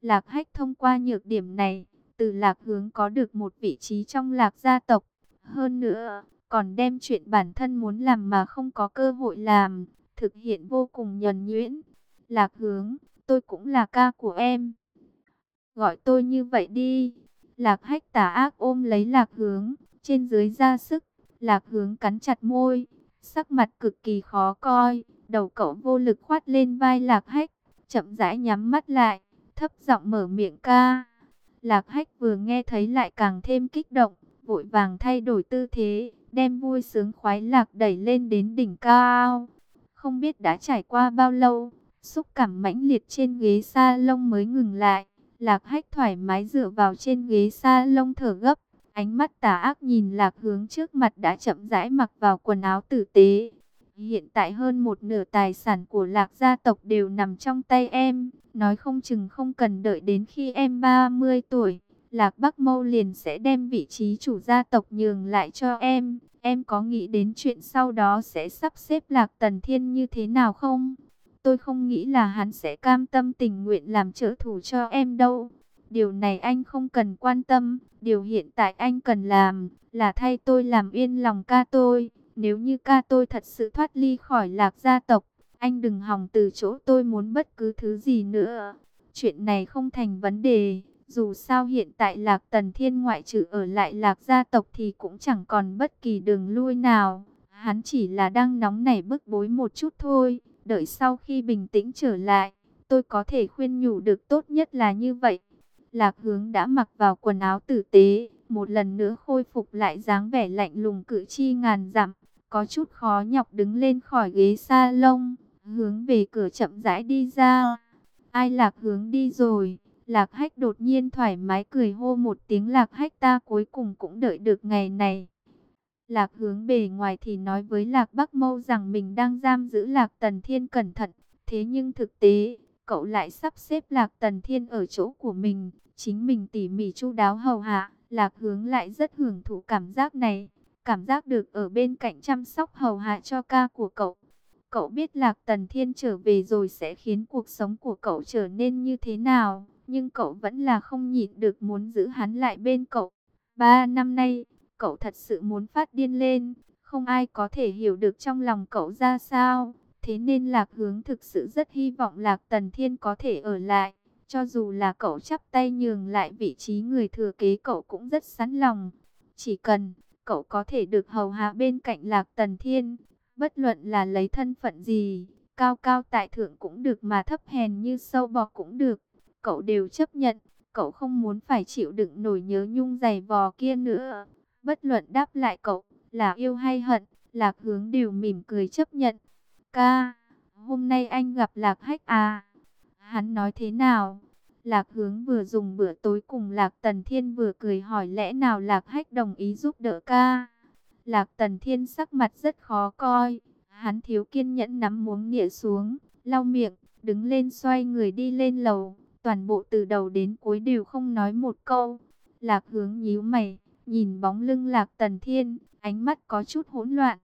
Lạc Hách thông qua nhược điểm này, từ Lạc Hướng có được một vị trí trong Lạc gia tộc. Hơn nữa, còn đem chuyện bản thân muốn làm mà không có cơ hội làm, thực hiện vô cùng nhuần nhuyễn. Lạc Hướng, tôi cũng là ca của em. Gọi tôi như vậy đi. Lạc Hách tà ác ôm lấy Lạc Hướng, trên dưới ra sức. Lạc Hướng cắn chặt môi, Sắc mặt cực kỳ khó coi, đầu cậu vô lực khoát lên vai lạc hách, chậm rãi nhắm mắt lại, thấp giọng mở miệng ca. Lạc hách vừa nghe thấy lại càng thêm kích động, vội vàng thay đổi tư thế, đem vui sướng khoái lạc đẩy lên đến đỉnh cao. Không biết đã trải qua bao lâu, xúc cảm mãnh liệt trên ghế sa lông mới ngừng lại. Lạc hách thoải mái dựa vào trên ghế sa lông thở gấp, Ánh mắt tà ác nhìn lạc hướng trước mặt đã chậm rãi mặc vào quần áo tử tế. Hiện tại hơn một nửa tài sản của lạc gia tộc đều nằm trong tay em. Nói không chừng không cần đợi đến khi em 30 tuổi. Lạc Bắc Mâu liền sẽ đem vị trí chủ gia tộc nhường lại cho em. Em có nghĩ đến chuyện sau đó sẽ sắp xếp Lạc Tần Thiên như thế nào không? Tôi không nghĩ là hắn sẽ cam tâm tình nguyện làm trợ thủ cho em đâu. Điều này anh không cần quan tâm, điều hiện tại anh cần làm là thay tôi làm yên lòng ca tôi. Nếu như ca tôi thật sự thoát ly khỏi lạc gia tộc, anh đừng hòng từ chỗ tôi muốn bất cứ thứ gì nữa. Chuyện này không thành vấn đề, dù sao hiện tại lạc tần thiên ngoại trừ ở lại lạc gia tộc thì cũng chẳng còn bất kỳ đường lui nào. Hắn chỉ là đang nóng nảy bức bối một chút thôi, đợi sau khi bình tĩnh trở lại, tôi có thể khuyên nhủ được tốt nhất là như vậy. Lạc hướng đã mặc vào quần áo tử tế, một lần nữa khôi phục lại dáng vẻ lạnh lùng cử chi ngàn dặm, có chút khó nhọc đứng lên khỏi ghế sa lông, hướng về cửa chậm rãi đi ra. Ai lạc hướng đi rồi? Lạc hách đột nhiên thoải mái cười hô một tiếng lạc hách ta cuối cùng cũng đợi được ngày này. Lạc hướng bề ngoài thì nói với Lạc Bắc Mâu rằng mình đang giam giữ Lạc Tần Thiên cẩn thận. Thế nhưng thực tế, cậu lại sắp xếp Lạc Tần Thiên ở chỗ của mình. Chính mình tỉ mỉ chu đáo hầu hạ. Lạc hướng lại rất hưởng thụ cảm giác này. Cảm giác được ở bên cạnh chăm sóc hầu hạ cho ca của cậu. Cậu biết Lạc Tần Thiên trở về rồi sẽ khiến cuộc sống của cậu trở nên như thế nào. Nhưng cậu vẫn là không nhịn được muốn giữ hắn lại bên cậu. Ba năm nay, cậu thật sự muốn phát điên lên. Không ai có thể hiểu được trong lòng cậu ra sao. Thế nên Lạc Hướng thực sự rất hy vọng Lạc Tần Thiên có thể ở lại. Cho dù là cậu chắp tay nhường lại vị trí người thừa kế cậu cũng rất sẵn lòng. Chỉ cần cậu có thể được hầu hạ bên cạnh Lạc Tần Thiên, bất luận là lấy thân phận gì, cao cao tại thượng cũng được mà thấp hèn như sâu bọ cũng được, cậu đều chấp nhận, cậu không muốn phải chịu đựng nổi nhớ nhung dày vò kia nữa. Bất luận đáp lại cậu, là yêu hay hận, Lạc Hướng đều mỉm cười chấp nhận. Ca, hôm nay anh gặp Lạc Hách à? Hắn nói thế nào? Lạc Hướng vừa dùng bữa tối cùng Lạc Tần Thiên vừa cười hỏi lẽ nào Lạc Hách đồng ý giúp đỡ ca? Lạc Tần Thiên sắc mặt rất khó coi, hắn thiếu kiên nhẫn nắm muống nịa xuống, lau miệng, đứng lên xoay người đi lên lầu, toàn bộ từ đầu đến cuối đều không nói một câu. Lạc Hướng nhíu mày, Nhìn bóng lưng Lạc Tần Thiên, ánh mắt có chút hỗn loạn.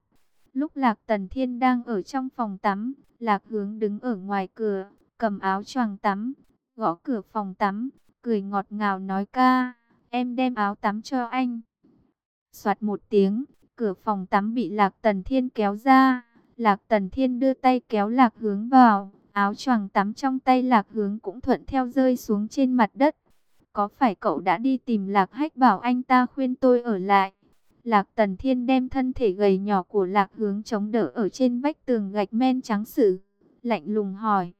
Lúc Lạc Tần Thiên đang ở trong phòng tắm, Lạc Hướng đứng ở ngoài cửa, cầm áo choàng tắm, gõ cửa phòng tắm, cười ngọt ngào nói ca, em đem áo tắm cho anh. Soạt một tiếng, cửa phòng tắm bị Lạc Tần Thiên kéo ra, Lạc Tần Thiên đưa tay kéo Lạc Hướng vào, áo choàng tắm trong tay Lạc Hướng cũng thuận theo rơi xuống trên mặt đất. Có phải cậu đã đi tìm Lạc Hách bảo anh ta khuyên tôi ở lại? Lạc Tần Thiên đem thân thể gầy nhỏ của Lạc Hướng chống đỡ ở trên vách tường gạch men trắng sử. Lạnh lùng hỏi.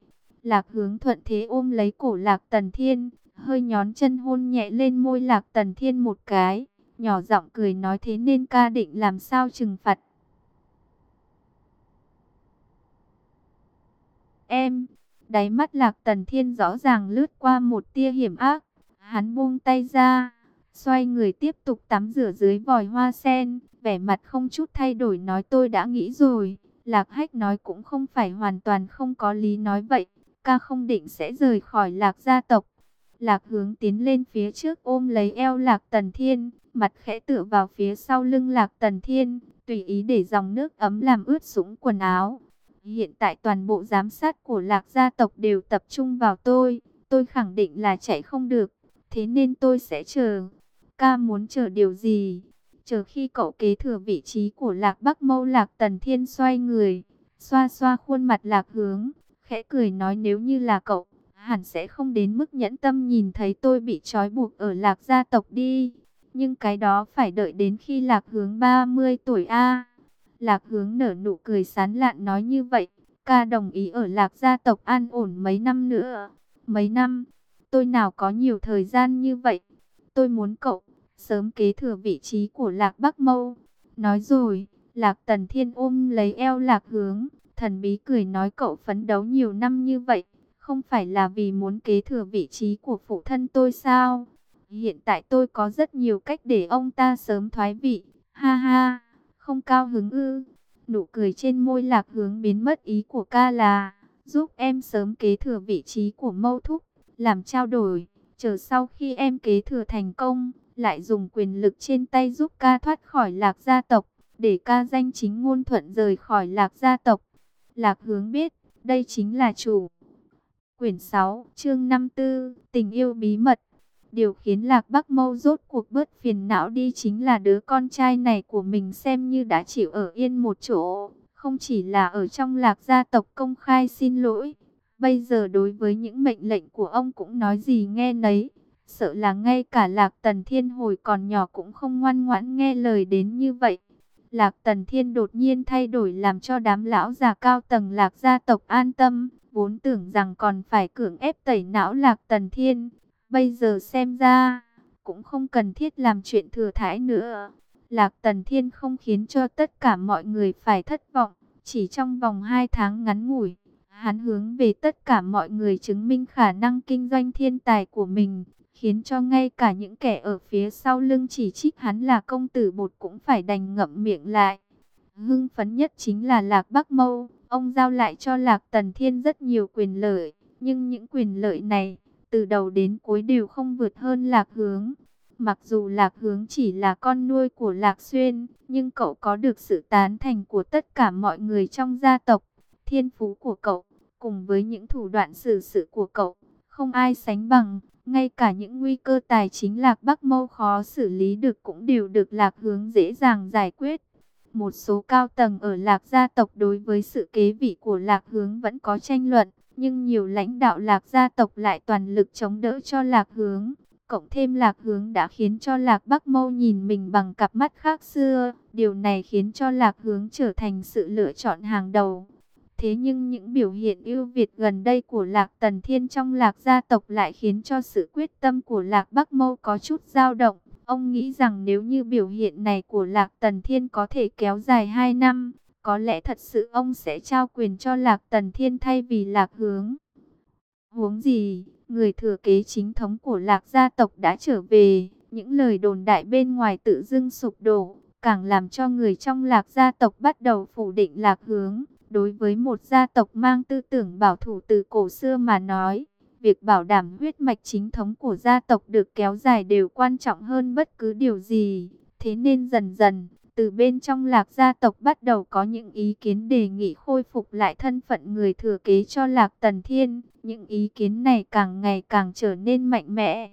Lạc Hướng thuận thế ôm lấy cổ Lạc Tần Thiên, hơi nhón chân hôn nhẹ lên môi Lạc Tần Thiên một cái. Nhỏ giọng cười nói thế nên ca định làm sao trừng phạt. Em, đáy mắt Lạc Tần Thiên rõ ràng lướt qua một tia hiểm ác. Hắn buông tay ra, xoay người tiếp tục tắm rửa dưới vòi hoa sen, vẻ mặt không chút thay đổi nói tôi đã nghĩ rồi. Lạc hách nói cũng không phải hoàn toàn không có lý nói vậy, ca không định sẽ rời khỏi lạc gia tộc. Lạc hướng tiến lên phía trước ôm lấy eo lạc tần thiên, mặt khẽ tựa vào phía sau lưng lạc tần thiên, tùy ý để dòng nước ấm làm ướt sũng quần áo. Hiện tại toàn bộ giám sát của lạc gia tộc đều tập trung vào tôi, tôi khẳng định là chạy không được. Thế nên tôi sẽ chờ. Ca muốn chờ điều gì? Chờ khi cậu kế thừa vị trí của Lạc Bắc Mâu Lạc Tần Thiên xoay người, xoa xoa khuôn mặt Lạc Hướng, khẽ cười nói nếu như là cậu, hẳn sẽ không đến mức nhẫn tâm nhìn thấy tôi bị trói buộc ở Lạc gia tộc đi. Nhưng cái đó phải đợi đến khi Lạc Hướng 30 tuổi A. Lạc Hướng nở nụ cười sán lạn nói như vậy, ca đồng ý ở Lạc gia tộc an ổn mấy năm nữa. Mấy năm, Tôi nào có nhiều thời gian như vậy. Tôi muốn cậu sớm kế thừa vị trí của Lạc Bắc Mâu. Nói rồi, Lạc Tần Thiên ôm lấy eo Lạc Hướng. Thần bí cười nói cậu phấn đấu nhiều năm như vậy. Không phải là vì muốn kế thừa vị trí của phụ thân tôi sao? Hiện tại tôi có rất nhiều cách để ông ta sớm thoái vị. Ha ha, không cao hứng ư. Nụ cười trên môi Lạc Hướng biến mất ý của ca là giúp em sớm kế thừa vị trí của mâu thúc làm trao đổi, chờ sau khi em kế thừa thành công, lại dùng quyền lực trên tay giúp ca thoát khỏi lạc gia tộc, để ca danh chính ngôn thuận rời khỏi lạc gia tộc. Lạc hướng biết, đây chính là chủ. Quyển 6, chương 54, tình yêu bí mật. Điều khiến Lạc Bắc Mâu rốt cuộc bớt phiền não đi chính là đứa con trai này của mình xem như đã chịu ở yên một chỗ. Không chỉ là ở trong Lạc gia tộc công khai xin lỗi, Bây giờ đối với những mệnh lệnh của ông cũng nói gì nghe nấy. Sợ là ngay cả Lạc Tần Thiên hồi còn nhỏ cũng không ngoan ngoãn nghe lời đến như vậy. Lạc Tần Thiên đột nhiên thay đổi làm cho đám lão già cao tầng Lạc gia tộc an tâm, vốn tưởng rằng còn phải cưỡng ép tẩy não Lạc Tần Thiên. Bây giờ xem ra, cũng không cần thiết làm chuyện thừa thãi nữa. Lạc Tần Thiên không khiến cho tất cả mọi người phải thất vọng, chỉ trong vòng 2 tháng ngắn ngủi. Hắn hướng về tất cả mọi người chứng minh khả năng kinh doanh thiên tài của mình, khiến cho ngay cả những kẻ ở phía sau lưng chỉ trích hắn là công tử bột cũng phải đành ngậm miệng lại. Hưng phấn nhất chính là Lạc Bắc Mâu, ông giao lại cho Lạc Tần Thiên rất nhiều quyền lợi, nhưng những quyền lợi này, từ đầu đến cuối đều không vượt hơn Lạc Hướng. Mặc dù Lạc Hướng chỉ là con nuôi của Lạc Xuyên, nhưng cậu có được sự tán thành của tất cả mọi người trong gia tộc. Thiên phú của cậu, cùng với những thủ đoạn xử sự của cậu, không ai sánh bằng. Ngay cả những nguy cơ tài chính Lạc Bắc Mâu khó xử lý được cũng đều được Lạc Hướng dễ dàng giải quyết. Một số cao tầng ở Lạc gia tộc đối với sự kế vị của Lạc Hướng vẫn có tranh luận, nhưng nhiều lãnh đạo Lạc gia tộc lại toàn lực chống đỡ cho Lạc Hướng. Cộng thêm Lạc Hướng đã khiến cho Lạc Bắc Mâu nhìn mình bằng cặp mắt khác xưa, điều này khiến cho Lạc Hướng trở thành sự lựa chọn hàng đầu. Thế nhưng những biểu hiện ưu việt gần đây của Lạc Tần Thiên trong Lạc gia tộc lại khiến cho sự quyết tâm của Lạc Bắc Mâu có chút dao động. Ông nghĩ rằng nếu như biểu hiện này của Lạc Tần Thiên có thể kéo dài 2 năm, có lẽ thật sự ông sẽ trao quyền cho Lạc Tần Thiên thay vì Lạc Hướng. Huống gì, người thừa kế chính thống của Lạc gia tộc đã trở về, những lời đồn đại bên ngoài tự dưng sụp đổ, càng làm cho người trong Lạc gia tộc bắt đầu phủ định Lạc Hướng. Đối với một gia tộc mang tư tưởng bảo thủ từ cổ xưa mà nói, việc bảo đảm huyết mạch chính thống của gia tộc được kéo dài đều quan trọng hơn bất cứ điều gì. Thế nên dần dần, từ bên trong lạc gia tộc bắt đầu có những ý kiến đề nghị khôi phục lại thân phận người thừa kế cho lạc tần thiên. Những ý kiến này càng ngày càng trở nên mạnh mẽ.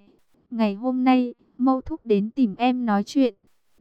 Ngày hôm nay, Mâu Thúc đến tìm em nói chuyện.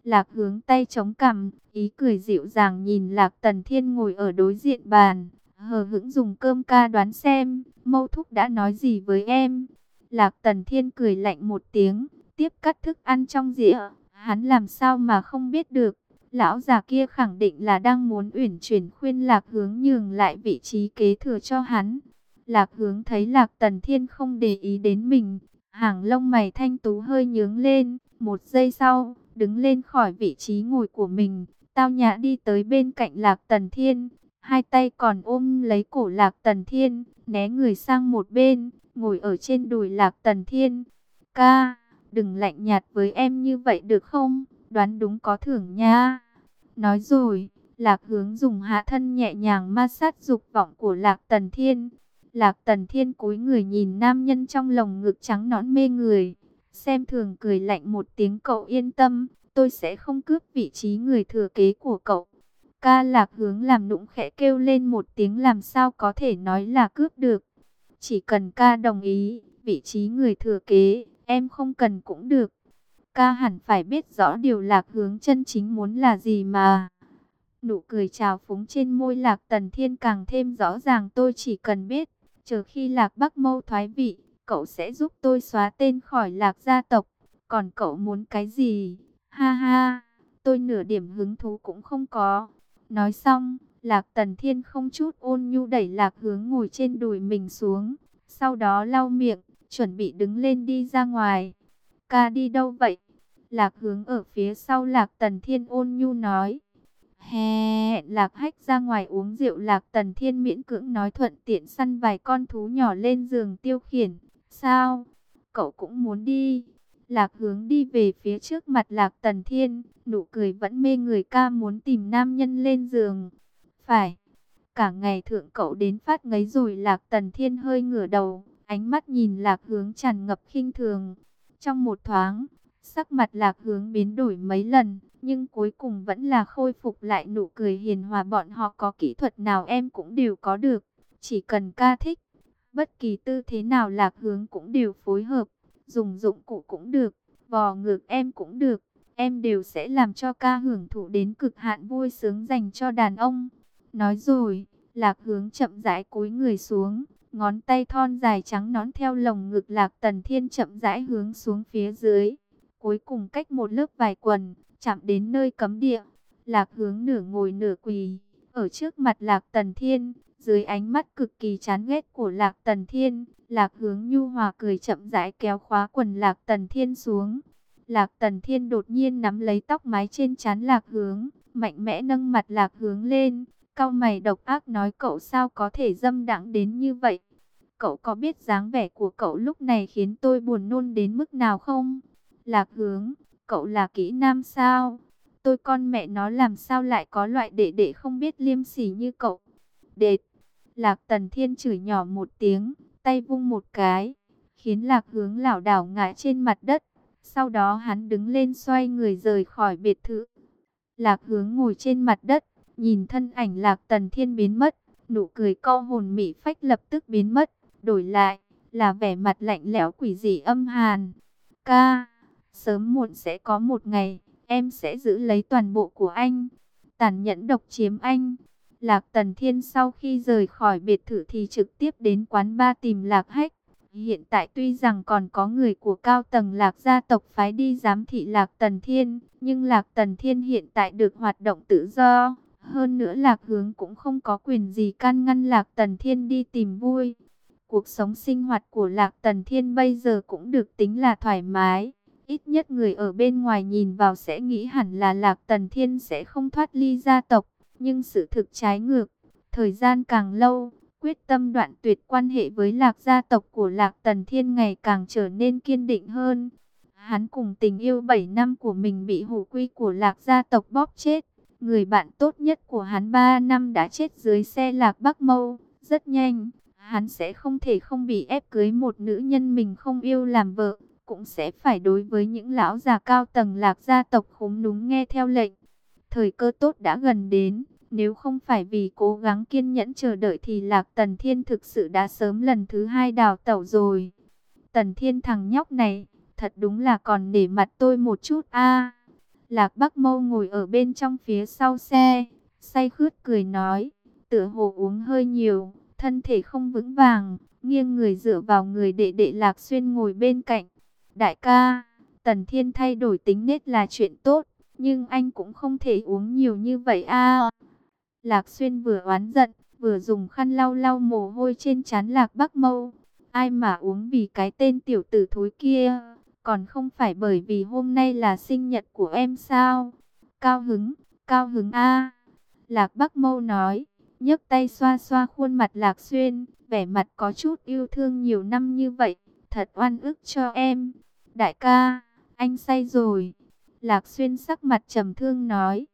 Lạc hướng tay chống cằm, ý cười dịu dàng nhìn Lạc Tần Thiên ngồi ở đối diện bàn. Hờ hững dùng cơm ca đoán xem, mâu thúc đã nói gì với em. Lạc Tần Thiên cười lạnh một tiếng, tiếp cắt thức ăn trong dĩa. Hắn làm sao mà không biết được. Lão già kia khẳng định là đang muốn uyển chuyển khuyên Lạc Hướng nhường lại vị trí kế thừa cho hắn. Lạc Hướng thấy Lạc Tần Thiên không để ý đến mình, hàng lông mày thanh tú hơi nhướng lên. Một giây sau, đứng lên khỏi vị trí ngồi của mình, tao nhã đi tới bên cạnh Lạc Tần Thiên, hai tay còn ôm lấy cổ Lạc Tần Thiên, né người sang một bên, ngồi ở trên đùi Lạc Tần Thiên. Ca, đừng lạnh nhạt với em như vậy được không? Đoán đúng có thưởng nha. Nói rồi, Lạc hướng dùng hạ thân nhẹ nhàng ma sát dục vọng của Lạc Tần Thiên. Lạc Tần Thiên cúi người nhìn nam nhân trong lồng ngực trắng nõn mê người. Xem thường cười lạnh một tiếng cậu yên tâm, tôi sẽ không cướp vị trí người thừa kế của cậu. Ca lạc hướng làm nũng khẽ kêu lên một tiếng làm sao có thể nói là cướp được. Chỉ cần ca đồng ý, vị trí người thừa kế, em không cần cũng được. Ca hẳn phải biết rõ điều lạc hướng chân chính muốn là gì mà. Nụ cười trào phúng trên môi lạc tần thiên càng thêm rõ ràng tôi chỉ cần biết. Chờ khi lạc bắc mâu thoái vị, cậu sẽ giúp tôi xóa tên khỏi lạc gia tộc. Còn cậu muốn cái gì? Ha ha, tôi nửa điểm hứng thú cũng không có. Nói xong, lạc tần thiên không chút ôn nhu đẩy lạc hướng ngồi trên đùi mình xuống. Sau đó lau miệng, chuẩn bị đứng lên đi ra ngoài. Ca đi đâu vậy? Lạc hướng ở phía sau lạc tần thiên ôn nhu nói. Hè, lạc hách ra ngoài uống rượu lạc tần thiên miễn cưỡng nói thuận tiện săn vài con thú nhỏ lên giường tiêu khiển. Sao? Cậu cũng muốn đi? Lạc hướng đi về phía trước mặt lạc tần thiên, nụ cười vẫn mê người ca muốn tìm nam nhân lên giường. Phải, cả ngày thượng cậu đến phát ngấy rồi lạc tần thiên hơi ngửa đầu, ánh mắt nhìn lạc hướng tràn ngập khinh thường. Trong một thoáng, sắc mặt lạc hướng biến đổi mấy lần, nhưng cuối cùng vẫn là khôi phục lại nụ cười hiền hòa bọn họ có kỹ thuật nào em cũng đều có được, chỉ cần ca thích. Bất kỳ tư thế nào lạc hướng cũng đều phối hợp, dùng dụng cụ cũng được, vò ngược em cũng được, em đều sẽ làm cho ca hưởng thụ đến cực hạn vui sướng dành cho đàn ông. Nói rồi, lạc hướng chậm rãi cúi người xuống, ngón tay thon dài trắng nón theo lồng ngực lạc tần thiên chậm rãi hướng xuống phía dưới. Cuối cùng cách một lớp vải quần, chạm đến nơi cấm địa. Lạc hướng nửa ngồi nửa quỳ, ở trước mặt Lạc Tần Thiên, dưới ánh mắt cực kỳ chán ghét của Lạc Tần Thiên, Lạc hướng nhu hòa cười chậm rãi kéo khóa quần Lạc Tần Thiên xuống. Lạc Tần Thiên đột nhiên nắm lấy tóc mái trên trán Lạc hướng, mạnh mẽ nâng mặt Lạc hướng lên, cao mày độc ác nói cậu sao có thể dâm đãng đến như vậy. Cậu có biết dáng vẻ của cậu lúc này khiến tôi buồn nôn đến mức nào không? Lạc hướng, cậu là kỹ nam sao? Tôi con mẹ nó làm sao lại có loại đệ đệ không biết liêm sỉ như cậu? Đệt! Lạc Tần Thiên chửi nhỏ một tiếng, tay vung một cái, khiến Lạc hướng lảo đảo ngã trên mặt đất. Sau đó hắn đứng lên xoay người rời khỏi biệt thự. Lạc hướng ngồi trên mặt đất, nhìn thân ảnh Lạc Tần Thiên biến mất, nụ cười co hồn mị phách lập tức biến mất, đổi lại là vẻ mặt lạnh lẽo quỷ dị âm hàn. Ca, sớm muộn sẽ có một ngày, em sẽ giữ lấy toàn bộ của anh, tàn nhẫn độc chiếm anh. Lạc Tần Thiên sau khi rời khỏi biệt thự thì trực tiếp đến quán ba tìm Lạc Hách. Hiện tại tuy rằng còn có người của cao tầng Lạc gia tộc phái đi giám thị Lạc Tần Thiên, nhưng Lạc Tần Thiên hiện tại được hoạt động tự do. Hơn nữa Lạc Hướng cũng không có quyền gì can ngăn Lạc Tần Thiên đi tìm vui. Cuộc sống sinh hoạt của Lạc Tần Thiên bây giờ cũng được tính là thoải mái. Ít nhất người ở bên ngoài nhìn vào sẽ nghĩ hẳn là Lạc Tần Thiên sẽ không thoát ly gia tộc. Nhưng sự thực trái ngược, thời gian càng lâu, quyết tâm đoạn tuyệt quan hệ với Lạc gia tộc của Lạc Tần Thiên ngày càng trở nên kiên định hơn. Hắn cùng tình yêu 7 năm của mình bị hủ quy của Lạc gia tộc bóp chết. Người bạn tốt nhất của hắn 3 năm đã chết dưới xe Lạc Bắc Mâu. Rất nhanh, hắn sẽ không thể không bị ép cưới một nữ nhân mình không yêu làm vợ. Cũng sẽ phải đối với những lão già cao tầng Lạc gia tộc khốn núng nghe theo lệnh. Thời cơ tốt đã gần đến. Nếu không phải vì cố gắng kiên nhẫn chờ đợi thì Lạc Tần Thiên thực sự đã sớm lần thứ hai đào tẩu rồi. Tần Thiên thằng nhóc này, thật đúng là còn nể mặt tôi một chút a. Lạc Bắc Mâu ngồi ở bên trong phía sau xe, say khướt cười nói, tựa hồ uống hơi nhiều, thân thể không vững vàng, nghiêng người dựa vào người đệ đệ Lạc Xuyên ngồi bên cạnh. Đại ca, Tần Thiên thay đổi tính nết là chuyện tốt, nhưng anh cũng không thể uống nhiều như vậy a. Lạc Xuyên vừa oán giận, vừa dùng khăn lau lau mồ hôi trên trán Lạc Bắc Mâu. Ai mà uống vì cái tên tiểu tử thối kia, còn không phải bởi vì hôm nay là sinh nhật của em sao? Cao hứng, cao hứng a. Lạc Bắc Mâu nói, nhấc tay xoa xoa khuôn mặt Lạc Xuyên, vẻ mặt có chút yêu thương nhiều năm như vậy, thật oan ức cho em. Đại ca, anh say rồi. Lạc Xuyên sắc mặt trầm thương nói,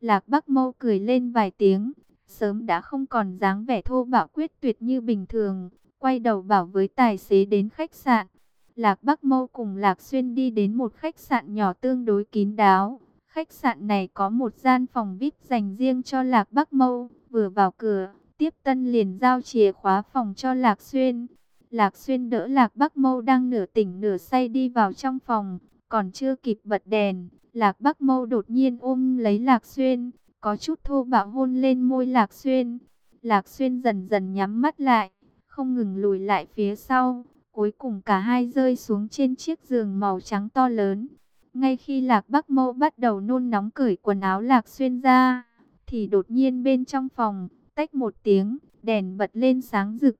Lạc Bắc Mâu cười lên vài tiếng, sớm đã không còn dáng vẻ thô bạo quyết tuyệt như bình thường, quay đầu bảo với tài xế đến khách sạn. Lạc Bắc Mâu cùng Lạc Xuyên đi đến một khách sạn nhỏ tương đối kín đáo. Khách sạn này có một gian phòng VIP dành riêng cho Lạc Bắc Mâu, vừa vào cửa, tiếp tân liền giao chìa khóa phòng cho Lạc Xuyên. Lạc Xuyên đỡ Lạc Bắc Mâu đang nửa tỉnh nửa say đi vào trong phòng, còn chưa kịp bật đèn, Lạc Bắc Mâu đột nhiên ôm lấy Lạc Xuyên, có chút thô bạo hôn lên môi Lạc Xuyên. Lạc Xuyên dần dần nhắm mắt lại, không ngừng lùi lại phía sau. Cuối cùng cả hai rơi xuống trên chiếc giường màu trắng to lớn. Ngay khi Lạc Bắc Mâu bắt đầu nôn nóng cởi quần áo Lạc Xuyên ra, thì đột nhiên bên trong phòng, tách một tiếng, đèn bật lên sáng rực.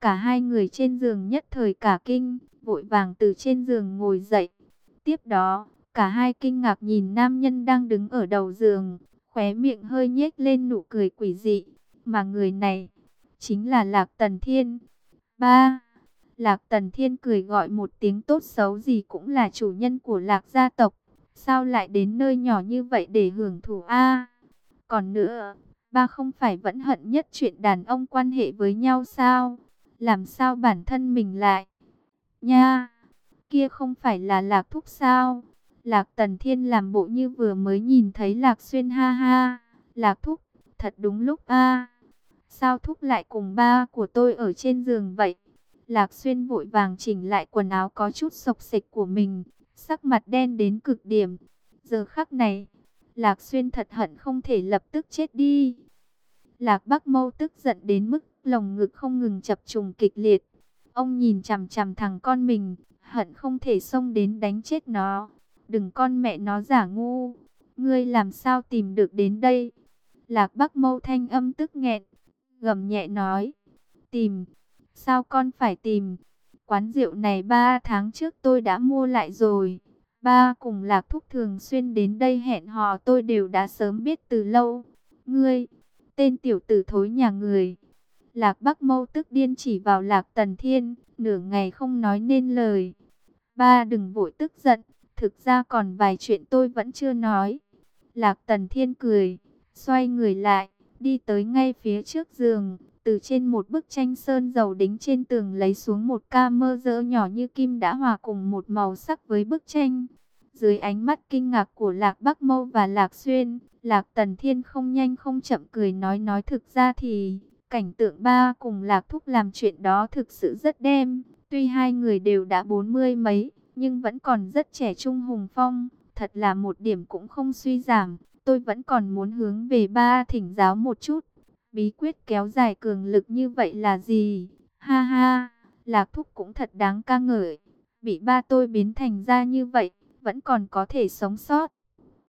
Cả hai người trên giường nhất thời cả kinh, vội vàng từ trên giường ngồi dậy. Tiếp đó, Cả hai kinh ngạc nhìn nam nhân đang đứng ở đầu giường, khóe miệng hơi nhếch lên nụ cười quỷ dị. Mà người này, chính là Lạc Tần Thiên. Ba, Lạc Tần Thiên cười gọi một tiếng tốt xấu gì cũng là chủ nhân của Lạc gia tộc. Sao lại đến nơi nhỏ như vậy để hưởng thụ a? còn nữa, ba không phải vẫn hận nhất chuyện đàn ông quan hệ với nhau sao? Làm sao bản thân mình lại? Nha, kia không phải là Lạc Thúc sao? Lạc Tần Thiên làm bộ như vừa mới nhìn thấy Lạc Xuyên ha ha. Lạc Thúc, thật đúng lúc a. Sao Thúc lại cùng ba của tôi ở trên giường vậy? Lạc Xuyên vội vàng chỉnh lại quần áo có chút sộc xịch của mình, sắc mặt đen đến cực điểm. Giờ khắc này, Lạc Xuyên thật hận không thể lập tức chết đi. Lạc Bắc Mâu tức giận đến mức lồng ngực không ngừng chập trùng kịch liệt. Ông nhìn chằm chằm thằng con mình, hận không thể xông đến đánh chết nó. Đừng con mẹ nó giả ngu. ngươi làm sao tìm được đến đây? Lạc Bắc Mâu thanh âm tức nghẹn, gầm nhẹ nói, tìm, sao con phải tìm? Quán rượu này ba tháng trước tôi đã mua lại rồi. Ba cùng Lạc Thúc thường xuyên đến đây hẹn hò tôi đều đã sớm biết từ lâu. Ngươi, tên tiểu tử thối nhà người. Lạc Bắc Mâu tức điên chỉ vào Lạc Tần Thiên, nửa ngày không nói nên lời. Ba đừng vội tức giận, thực ra còn vài chuyện tôi vẫn chưa nói. Lạc Tần Thiên cười, xoay người lại, đi tới ngay phía trước giường, từ trên một bức tranh sơn dầu đính trên tường lấy xuống một ca mơ dỡ nhỏ như kim đã hòa cùng một màu sắc với bức tranh. Dưới ánh mắt kinh ngạc của Lạc Bắc Mâu và Lạc Xuyên, Lạc Tần Thiên không nhanh không chậm cười nói nói thực ra thì cảnh tượng ba cùng Lạc Thúc làm chuyện đó thực sự rất đem. Tuy hai người đều đã bốn mươi mấy, nhưng vẫn còn rất trẻ trung hùng phong, thật là một điểm cũng không suy giảm. Tôi vẫn còn muốn hướng về ba thỉnh giáo một chút. Bí quyết kéo dài cường lực như vậy là gì? Ha ha, Lạc Thúc cũng thật đáng ca ngợi. Bị ba tôi biến thành ra như vậy, vẫn còn có thể sống sót.